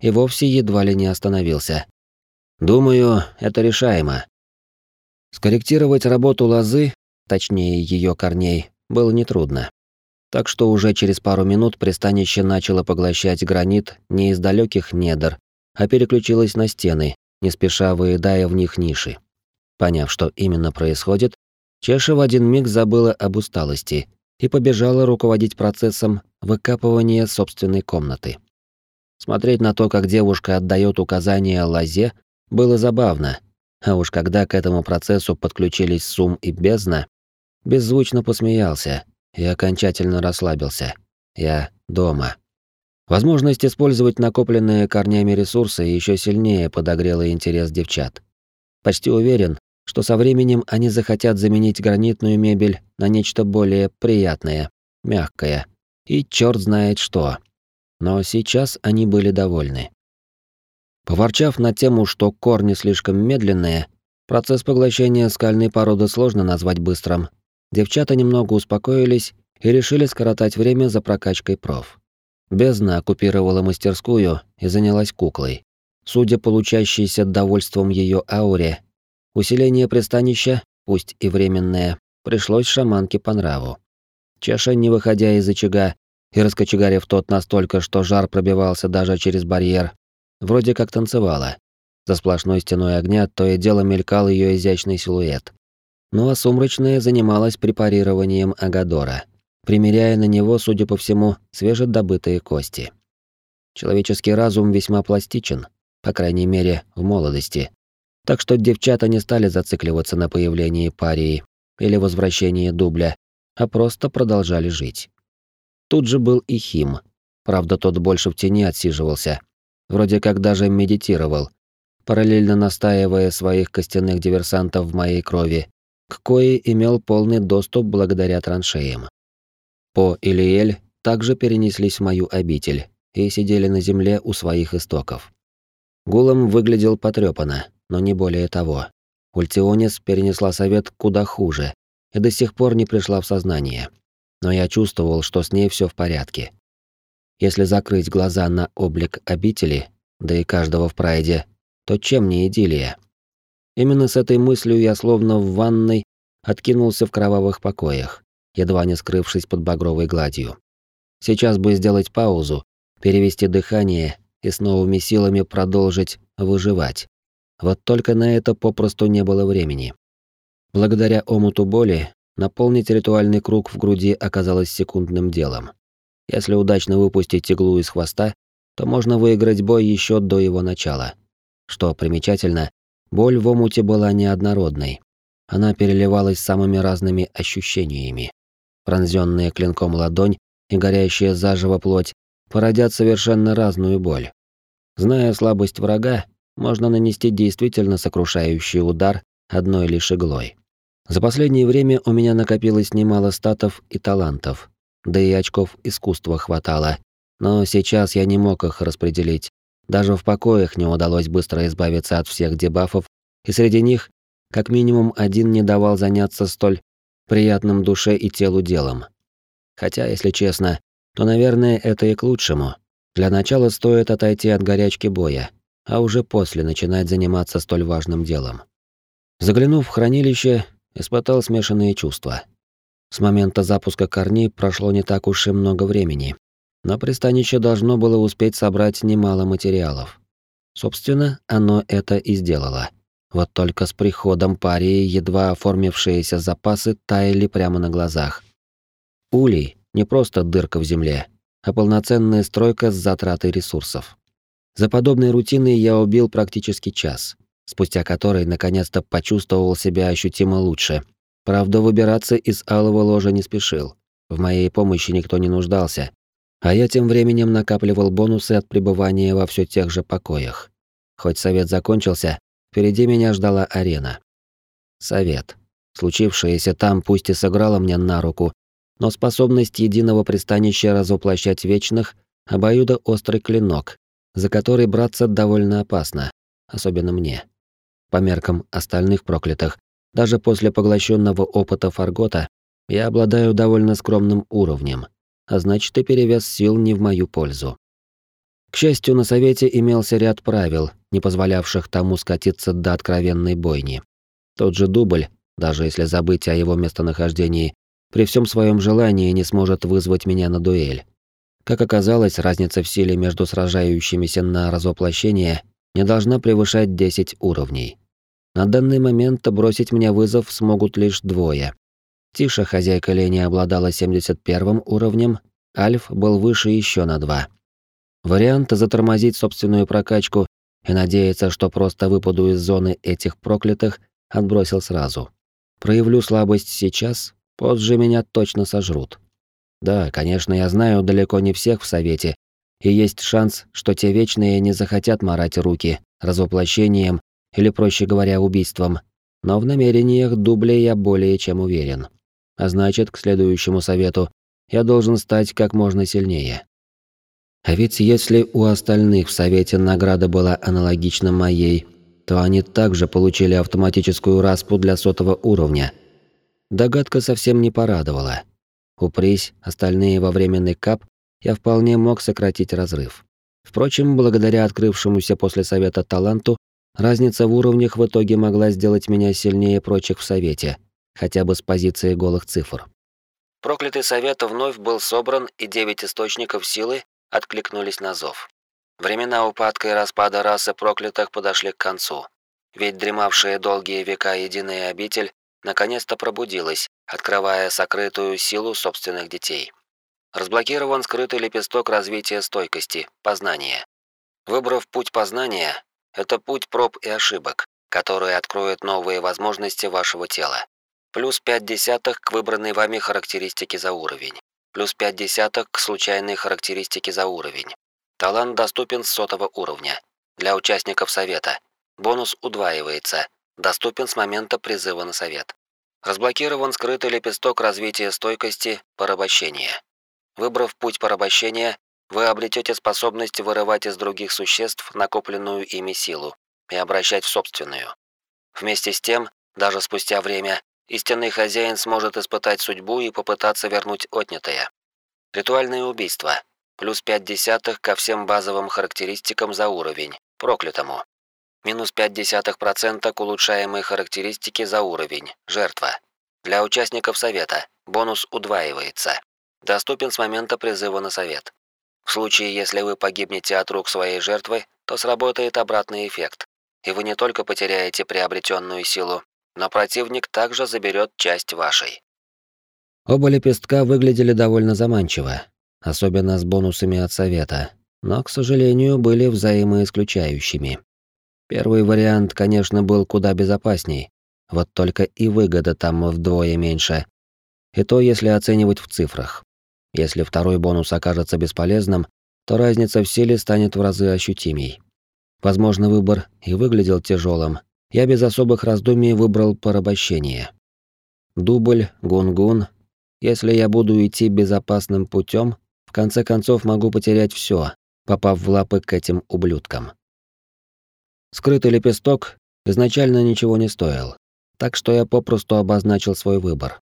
и вовсе едва ли не остановился. Думаю, это решаемо. Скорректировать работу лозы точнее ее корней, было нетрудно. Так что уже через пару минут пристанище начало поглощать гранит не из далеких недр, а переключилось на стены, не спеша выедая в них ниши. Поняв, что именно происходит, Чеша в один миг забыла об усталости и побежала руководить процессом выкапывания собственной комнаты. Смотреть на то, как девушка отдает указания лозе, было забавно, а уж когда к этому процессу подключились Сум и Бездна, Беззвучно посмеялся и окончательно расслабился. Я дома. Возможность использовать накопленные корнями ресурсы еще сильнее подогрела интерес девчат. Почти уверен, что со временем они захотят заменить гранитную мебель на нечто более приятное, мягкое и черт знает что. Но сейчас они были довольны. Поворчав на тему, что корни слишком медленные, процесс поглощения скальной породы сложно назвать быстрым, девчата немного успокоились и решили скоротать время за прокачкой проф. Бездна оккупировала мастерскую и занялась куклой. Судя получающейся довольством ее ауре, усиление пристанища, пусть и временное, пришлось шаманке по нраву. Чаша, не выходя из очага и раскочегарив тот настолько, что жар пробивался даже через барьер, вроде как танцевала. За сплошной стеной огня то и дело мелькал ее изящный силуэт ну а сумрачная занималась препарированием Агадора, примеряя на него, судя по всему, свежедобытые кости. Человеческий разум весьма пластичен, по крайней мере, в молодости. Так что девчата не стали зацикливаться на появлении парии или возвращении дубля, а просто продолжали жить. Тут же был и Хим. Правда, тот больше в тени отсиживался. Вроде как даже медитировал, параллельно настаивая своих костяных диверсантов в моей крови к кое имел полный доступ благодаря траншеям. По и Лиэль также перенеслись в мою обитель и сидели на земле у своих истоков. Гулом выглядел потрёпанно, но не более того. Ультионис перенесла совет куда хуже и до сих пор не пришла в сознание. Но я чувствовал, что с ней все в порядке. Если закрыть глаза на облик обители, да и каждого в прайде, то чем не идиллия? Именно с этой мыслью я словно в ванной откинулся в кровавых покоях, едва не скрывшись под багровой гладью. Сейчас бы сделать паузу, перевести дыхание и с новыми силами продолжить выживать. Вот только на это попросту не было времени. Благодаря омуту боли наполнить ритуальный круг в груди оказалось секундным делом. Если удачно выпустить иглу из хвоста, то можно выиграть бой еще до его начала. Что примечательно, Боль в омуте была неоднородной. Она переливалась самыми разными ощущениями. Пронзённая клинком ладонь и горящая заживо плоть породят совершенно разную боль. Зная слабость врага, можно нанести действительно сокрушающий удар одной лишь иглой. За последнее время у меня накопилось немало статов и талантов, да и очков искусства хватало, но сейчас я не мог их распределить. Даже в покоях не удалось быстро избавиться от всех дебафов, и среди них как минимум один не давал заняться столь приятным душе и телу делом. Хотя, если честно, то, наверное, это и к лучшему. Для начала стоит отойти от горячки боя, а уже после начинать заниматься столь важным делом. Заглянув в хранилище, испытал смешанные чувства. С момента запуска корней прошло не так уж и много времени, но пристанище должно было успеть собрать немало материалов. Собственно, оно это и сделало. Вот только с приходом парии едва оформившиеся запасы таяли прямо на глазах. Улей — не просто дырка в земле, а полноценная стройка с затратой ресурсов. За подобной рутиной я убил практически час, спустя который наконец-то почувствовал себя ощутимо лучше. Правда, выбираться из алого ложа не спешил. В моей помощи никто не нуждался, а я тем временем накапливал бонусы от пребывания во все тех же покоях. Хоть совет закончился, впереди меня ждала арена. Совет. Случившееся там пусть и сыграло мне на руку, но способность единого пристанища развоплощать вечных — обоюдоострый клинок, за который браться довольно опасно, особенно мне. По меркам остальных проклятых, даже после поглощенного опыта Фаргота, я обладаю довольно скромным уровнем, а значит и перевес сил не в мою пользу. К счастью, на совете имелся ряд правил, не позволявших тому скатиться до откровенной бойни. Тот же дубль, даже если забыть о его местонахождении, при всем своем желании не сможет вызвать меня на дуэль. Как оказалось, разница в силе между сражающимися на разоплощение не должна превышать 10 уровней. На данный момент бросить мне вызов смогут лишь двое. Тиша, хозяйка Лени, обладала 71 уровнем, Альф был выше еще на два. Вариант затормозить собственную прокачку и надеяться, что просто выпаду из зоны этих проклятых, отбросил сразу. Проявлю слабость сейчас, позже меня точно сожрут. Да, конечно, я знаю далеко не всех в Совете, и есть шанс, что те вечные не захотят марать руки развоплощением или, проще говоря, убийством, но в намерениях дублей я более чем уверен. А значит, к следующему совету я должен стать как можно сильнее. А ведь если у остальных в Совете награда была аналогична моей, то они также получили автоматическую распу для сотого уровня. Догадка совсем не порадовала. Упрись, остальные во временный кап, я вполне мог сократить разрыв. Впрочем, благодаря открывшемуся после совета таланту, разница в уровнях в итоге могла сделать меня сильнее прочих в совете, хотя бы с позиции голых цифр. Проклятый совет вновь был собран, и девять источников силы откликнулись на зов. Времена упадка и распада расы проклятых подошли к концу. Ведь дремавшая долгие века единая обитель наконец-то пробудилась, открывая сокрытую силу собственных детей. Разблокирован скрытый лепесток развития стойкости, познания. Выбрав путь познания, это путь проб и ошибок, который откроет новые возможности вашего тела. Плюс 5 десятых к выбранной вами характеристике за уровень. Плюс 5 десятых к случайной характеристике за уровень. Талант доступен с сотого уровня. Для участников совета. Бонус удваивается. Доступен с момента призыва на совет. Разблокирован скрытый лепесток развития стойкости порабощения. Выбрав путь порабощения, вы обретете способность вырывать из других существ накопленную ими силу и обращать в собственную. Вместе с тем, даже спустя время, истинный хозяин сможет испытать судьбу и попытаться вернуть отнятое. Ритуальное убийство. Плюс 5 десятых ко всем базовым характеристикам за уровень, проклятому. Минус 0,5% к улучшаемой характеристике за уровень. Жертва. Для участников совета. Бонус удваивается. Доступен с момента призыва на совет. В случае, если вы погибнете от рук своей жертвы, то сработает обратный эффект. И вы не только потеряете приобретенную силу, но противник также заберет часть вашей. Оба лепестка выглядели довольно заманчиво, особенно с бонусами от совета, но, к сожалению, были взаимоисключающими. Первый вариант, конечно, был куда безопасней, вот только и выгода там вдвое меньше. И то, если оценивать в цифрах. Если второй бонус окажется бесполезным, то разница в силе станет в разы ощутимей. Возможно, выбор и выглядел тяжелым. Я без особых раздумий выбрал порабощение. Дубль, гун-гун. Если я буду идти безопасным путем, в конце концов могу потерять все, попав в лапы к этим ублюдкам. Скрытый лепесток изначально ничего не стоил, так что я попросту обозначил свой выбор.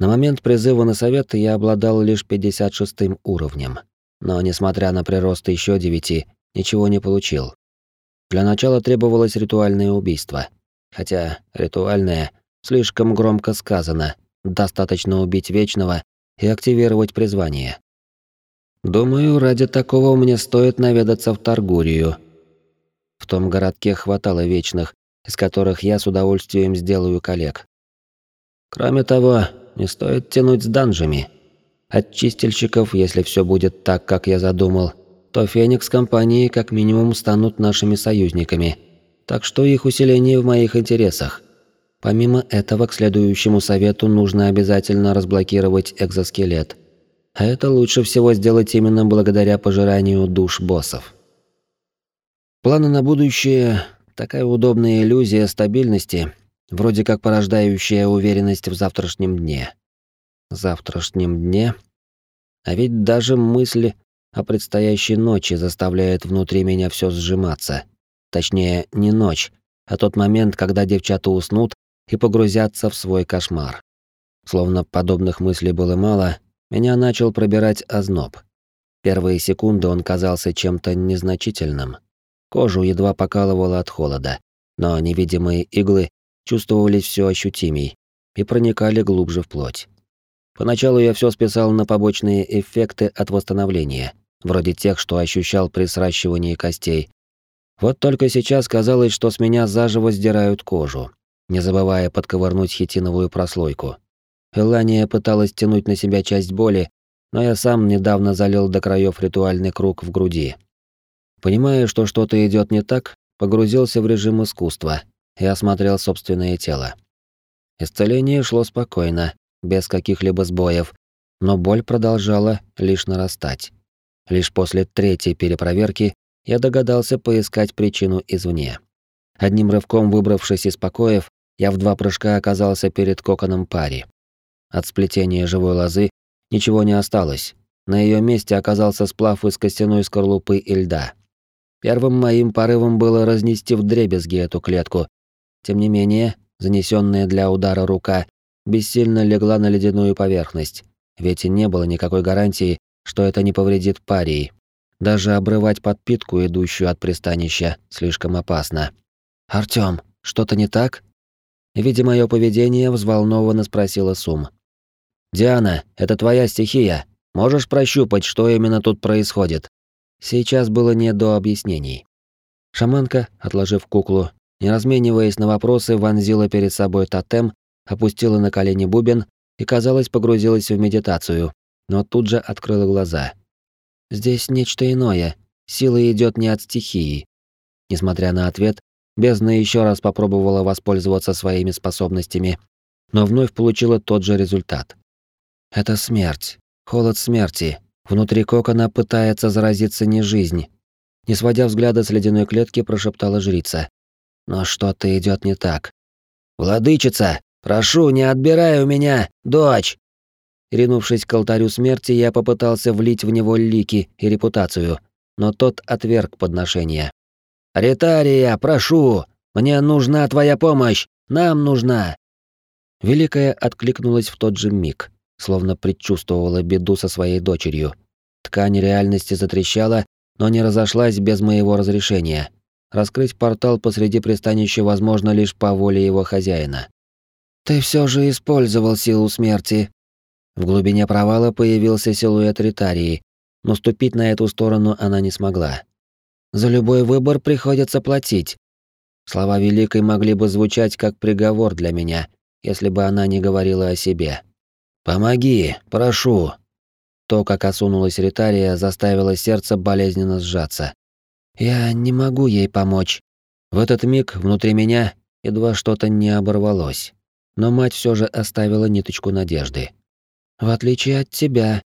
На момент призыва на совет я обладал лишь 56 уровнем, но, несмотря на прирост еще девяти, ничего не получил. Для начала требовалось ритуальное убийство. Хотя ритуальное слишком громко сказано, достаточно убить Вечного и активировать призвание. Думаю, ради такого мне стоит наведаться в Таргурию. Том городке хватало Вечных, из которых я с удовольствием сделаю коллег. Кроме того, не стоит тянуть с данжами. От чистильщиков, если все будет так, как я задумал, то Феникс компании как минимум станут нашими союзниками. Так что их усиление в моих интересах. Помимо этого, к следующему совету нужно обязательно разблокировать экзоскелет. А это лучше всего сделать именно благодаря пожиранию душ боссов. Планы на будущее – такая удобная иллюзия стабильности, вроде как порождающая уверенность в завтрашнем дне. Завтрашнем дне? А ведь даже мысль о предстоящей ночи заставляет внутри меня все сжиматься. Точнее, не ночь, а тот момент, когда девчата уснут и погрузятся в свой кошмар. Словно подобных мыслей было мало, меня начал пробирать озноб. Первые секунды он казался чем-то незначительным. Кожу едва покалывало от холода, но невидимые иглы чувствовались все ощутимей и проникали глубже в плоть. Поначалу я все списал на побочные эффекты от восстановления, вроде тех, что ощущал при сращивании костей. Вот только сейчас казалось, что с меня заживо сдирают кожу, не забывая подковырнуть хитиновую прослойку. Элания пыталась тянуть на себя часть боли, но я сам недавно залил до краев ритуальный круг в груди. Понимая, что что-то идет не так, погрузился в режим искусства и осмотрел собственное тело. Исцеление шло спокойно, без каких-либо сбоев, но боль продолжала лишь нарастать. Лишь после третьей перепроверки я догадался поискать причину извне. Одним рывком выбравшись из покоев, я в два прыжка оказался перед коконом пари. От сплетения живой лозы ничего не осталось. На ее месте оказался сплав из костяной скорлупы и льда. Первым моим порывом было разнести вдребезги эту клетку. Тем не менее, занесенная для удара рука бессильно легла на ледяную поверхность, ведь и не было никакой гарантии, что это не повредит парии. Даже обрывать подпитку, идущую от пристанища, слишком опасно. «Артём, что-то не так?» Видя моё поведение, взволнованно спросила Сум. «Диана, это твоя стихия. Можешь прощупать, что именно тут происходит?» Сейчас было не до объяснений. Шаманка, отложив куклу, не размениваясь на вопросы, вонзила перед собой тотем, опустила на колени бубен и, казалось, погрузилась в медитацию, но тут же открыла глаза. Здесь нечто иное. Сила идет не от стихии. Несмотря на ответ, бездна еще раз попробовала воспользоваться своими способностями, но вновь получила тот же результат. Это смерть. Холод смерти. Внутри кокона пытается заразиться не жизнь. Не сводя взгляда с ледяной клетки, прошептала жрица. Но что-то идет не так. «Владычица, прошу, не отбирай у меня, дочь!» Ринувшись к алтарю смерти, я попытался влить в него лики и репутацию, но тот отверг подношение. «Ритария, прошу! Мне нужна твоя помощь! Нам нужна!» Великая откликнулась в тот же миг, словно предчувствовала беду со своей дочерью. Ткань реальности затрещала, но не разошлась без моего разрешения. Раскрыть портал посреди пристанища возможно лишь по воле его хозяина. «Ты все же использовал силу смерти», в глубине провала появился силуэт Ритарии, но ступить на эту сторону она не смогла. За любой выбор приходится платить. Слова Великой могли бы звучать как приговор для меня, если бы она не говорила о себе. «Помоги, прошу!» То, как осунулась Ритария, заставило сердце болезненно сжаться. «Я не могу ей помочь». В этот миг внутри меня едва что-то не оборвалось. Но мать все же оставила ниточку надежды. В отличие от тебя,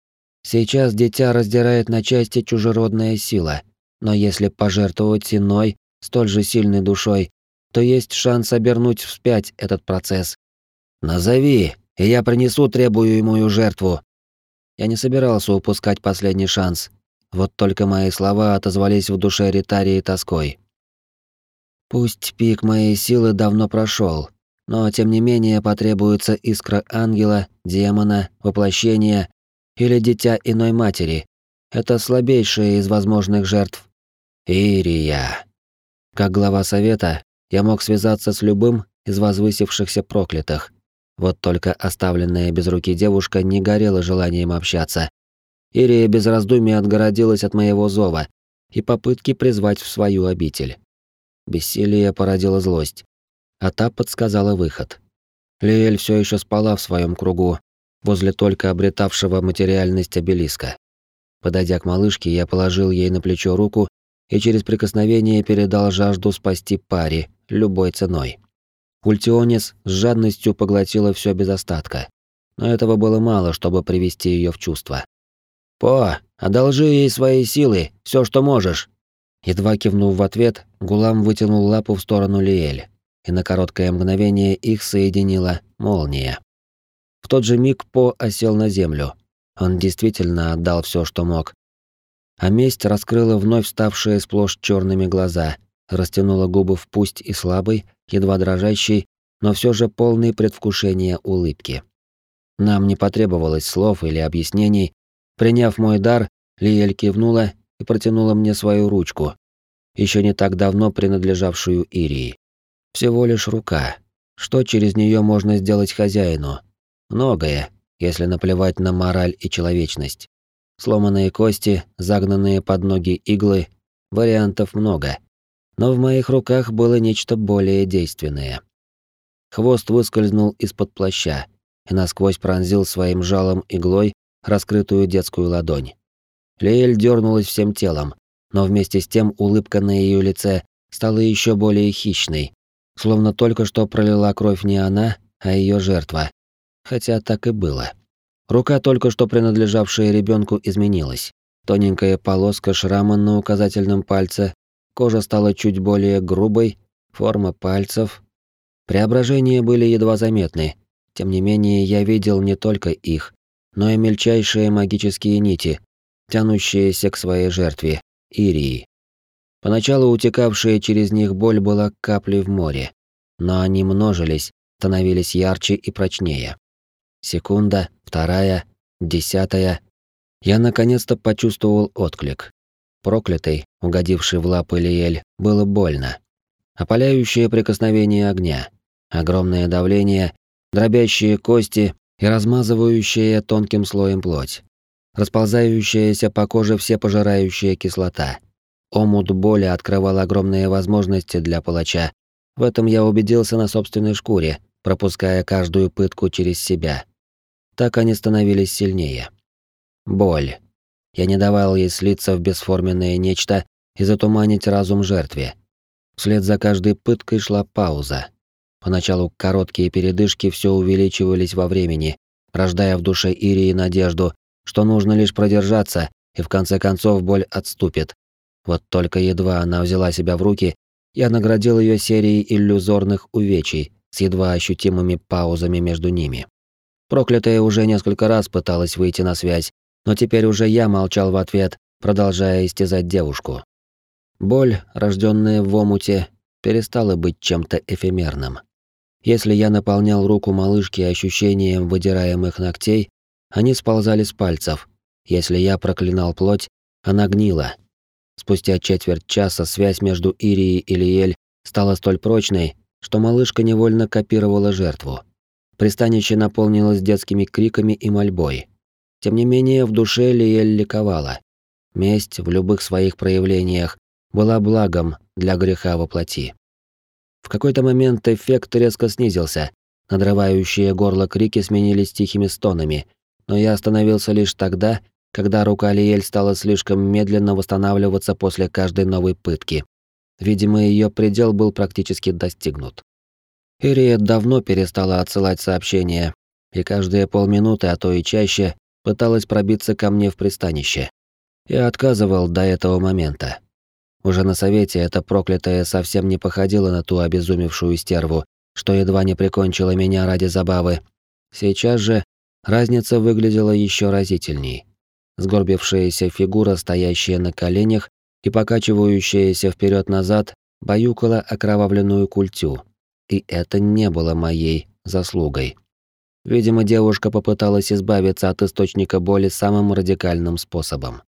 Сейчас дитя раздирает на части чужеродная сила, но если пожертвовать иной, столь же сильной душой, то есть шанс обернуть вспять этот процесс. «Назови, и я принесу требуемую жертву». Я не собирался упускать последний шанс. Вот только мои слова отозвались в душе Ритарии тоской. Пусть пик моей силы давно прошел, но тем не менее потребуется искра ангела, демона, воплощения или дитя иной матери. Это слабейшая из возможных жертв. Ирия. Как глава совета, я мог связаться с любым из возвысившихся проклятых. Вот только оставленная без руки девушка не горела желанием общаться. Ирия без раздумий отгородилась от моего зова и попытки призвать в свою обитель. Бессилие породило злость, а та подсказала выход. Лиэль все еще спала в своем кругу, возле только обретавшего материальность обелиска. Подойдя к малышке, я положил ей на плечо руку и через прикосновение передал жажду спасти паре, любой ценой. Ультионис с жадностью поглотила все без остатка. Но этого было мало, чтобы привести ее в чувство. «По, одолжи ей свои силы, все, что можешь!» Едва кивнув в ответ, Гулам вытянул лапу в сторону Лиэль, и на короткое мгновение их соединила молния. В тот же миг По осел на землю. Он действительно отдал все, что мог. А месть раскрыла вновь ставшие сплошь черными глаза, растянула губы в пусть и слабой, едва дрожащей, но все же полной предвкушения улыбки. Нам не потребовалось слов или объяснений. Приняв мой дар, Лиэль кивнула и протянула мне свою ручку, еще не так давно принадлежавшую Ирии. Всего лишь рука. Что через нее можно сделать хозяину? Многое, если наплевать на мораль и человечность. Сломанные кости, загнанные под ноги иглы, вариантов много. Но в моих руках было нечто более действенное. Хвост выскользнул из-под плаща и насквозь пронзил своим жалом иглой раскрытую детскую ладонь. Леэль дернулась всем телом, но вместе с тем улыбка на ее лице стала еще более хищной, словно только что пролила кровь не она, а ее жертва. Хотя так и было. Рука, только что принадлежавшая ребенку, изменилась. Тоненькая полоска шрама на указательном пальце Кожа стала чуть более грубой, форма пальцев. Преображения были едва заметны. Тем не менее, я видел не только их, но и мельчайшие магические нити, тянущиеся к своей жертве, Ирии. Поначалу утекавшая через них боль была каплей в море, но они множились, становились ярче и прочнее. Секунда, вторая, десятая. Я наконец-то почувствовал отклик. Проклятый, угодивший в лапы Лиэль, было больно. Опаляющее прикосновение огня, огромное давление, дробящие кости и размазывающая тонким слоем плоть. Расползающаяся по коже всепожирающая кислота. Омут боли открывал огромные возможности для палача. В этом я убедился на собственной шкуре, пропуская каждую пытку через себя. Так они становились сильнее. Боль. Я не давал ей слиться в бесформенное нечто и затуманить разум жертве. Вслед за каждой пыткой шла пауза. Поначалу короткие передышки все увеличивались во времени, рождая в душе Ирии надежду, что нужно лишь продержаться, и в конце концов боль отступит. Вот только едва она взяла себя в руки, я наградил ее серией иллюзорных увечий с едва ощутимыми паузами между ними. Проклятая уже несколько раз пыталась выйти на связь, но теперь уже я молчал в ответ, продолжая истязать девушку. Боль, рожденная в омуте, перестала быть чем-то эфемерным. Если я наполнял руку малышки ощущением выдираемых ногтей, они сползали с пальцев. Если я проклинал плоть, она гнила. Спустя четверть часа связь между Ирией и Лиэль стала столь прочной, что малышка невольно копировала жертву. Пристанище наполнилось детскими криками и мольбой. Тем не менее, в душе Лиэль ликовала. Месть в любых своих проявлениях была благом для греха во плоти. В какой-то момент эффект резко снизился. Надрывающие горло крики сменились тихими стонами, но я остановился лишь тогда, когда рука Лиэль стала слишком медленно восстанавливаться после каждой новой пытки. Видимо, ее предел был практически достигнут. Ирия давно перестала отсылать сообщения, и каждые полминуты, а то и чаще, пыталась пробиться ко мне в пристанище. Я отказывал до этого момента. Уже на совете эта проклятая совсем не походила на ту обезумевшую стерву, что едва не прикончила меня ради забавы. Сейчас же разница выглядела еще разительней. Сгорбившаяся фигура, стоящая на коленях и покачивающаяся вперед назад баюкала окровавленную культю. И это не было моей заслугой. Видимо, девушка попыталась избавиться от источника боли самым радикальным способом.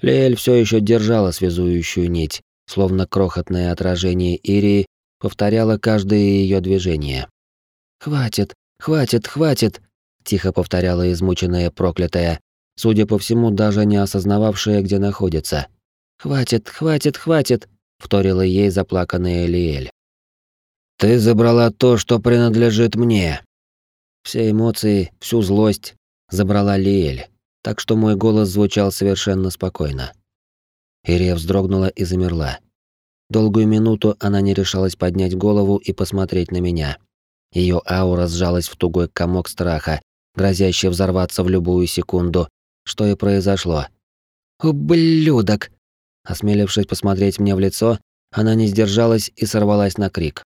Лиэль все еще держала связующую нить, словно крохотное отражение Ирии повторяла каждое ее движение. «Хватит, хватит, хватит!» — тихо повторяла измученная проклятая, судя по всему, даже не осознававшая, где находится. «Хватит, хватит, хватит!» — вторила ей заплаканная Лиэль. «Ты забрала то, что принадлежит мне!» Все эмоции, всю злость забрала Лиэль, так что мой голос звучал совершенно спокойно. Ирия вздрогнула и замерла. Долгую минуту она не решалась поднять голову и посмотреть на меня. Ее аура сжалась в тугой комок страха, грозящий взорваться в любую секунду, что и произошло. «Ублюдок!» Осмелившись посмотреть мне в лицо, она не сдержалась и сорвалась на крик.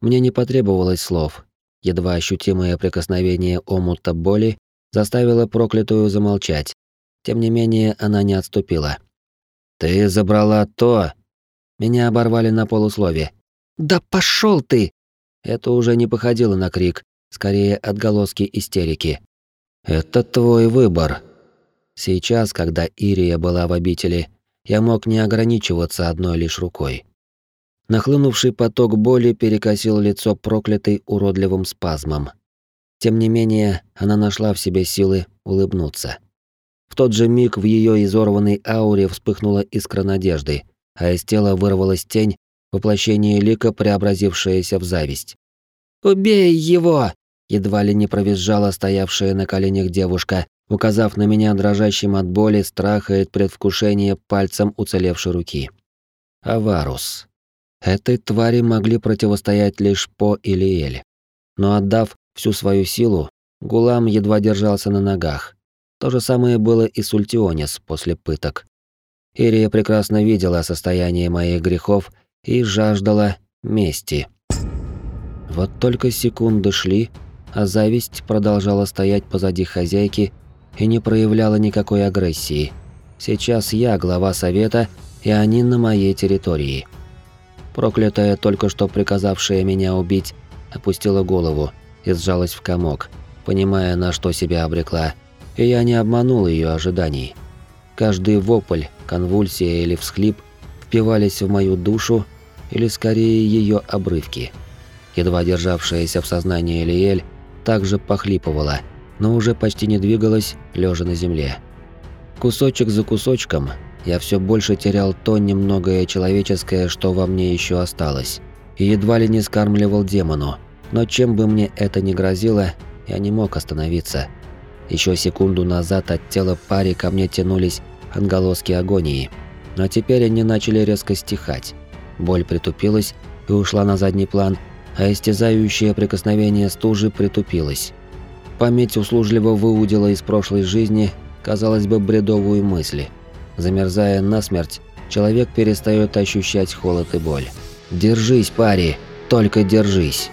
Мне не потребовалось слов. Едва ощутимое прикосновение омута боли заставило проклятую замолчать. Тем не менее, она не отступила. «Ты забрала то!» Меня оборвали на полуслове. «Да пошел ты!» Это уже не походило на крик, скорее отголоски истерики. «Это твой выбор». Сейчас, когда Ирия была в обители, я мог не ограничиваться одной лишь рукой. Нахлынувший поток боли перекосил лицо проклятой уродливым спазмом. Тем не менее, она нашла в себе силы улыбнуться. В тот же миг в ее изорванной ауре вспыхнула искра надежды, а из тела вырвалась тень, воплощение лика, преобразившееся в зависть. «Убей его!» — едва ли не провизжала стоявшая на коленях девушка, указав на меня дрожащим от боли, страха и предвкушения пальцем уцелевшей руки. Аварус. Этой твари могли противостоять лишь По или Эль. Но отдав всю свою силу, Гулам едва держался на ногах. То же самое было и с Ультионис после пыток. Ирия прекрасно видела состояние моих грехов и жаждала мести. Вот только секунды шли, а зависть продолжала стоять позади хозяйки и не проявляла никакой агрессии. Сейчас я глава совета, и они на моей территории. Проклятая, только что приказавшая меня убить, опустила голову и сжалась в комок, понимая, на что себя обрекла, и я не обманул ее ожиданий. Каждый вопль, конвульсия или всхлип впивались в мою душу, или скорее ее обрывки. Едва державшаяся в сознании Лиэль также похлипывала – но уже почти не двигалась, лежа на земле. Кусочек за кусочком я все больше терял то немногое человеческое, что во мне еще осталось, и едва ли не скармливал демону. Но чем бы мне это ни грозило, я не мог остановиться. Еще секунду назад от тела пари ко мне тянулись отголоски агонии, но теперь они начали резко стихать. Боль притупилась и ушла на задний план, а истязающее прикосновение стужи притупилось. Память услужливо выудила из прошлой жизни, казалось бы, бредовую мысли. Замерзая насмерть, человек перестает ощущать холод и боль. «Держись, пари! Только держись!»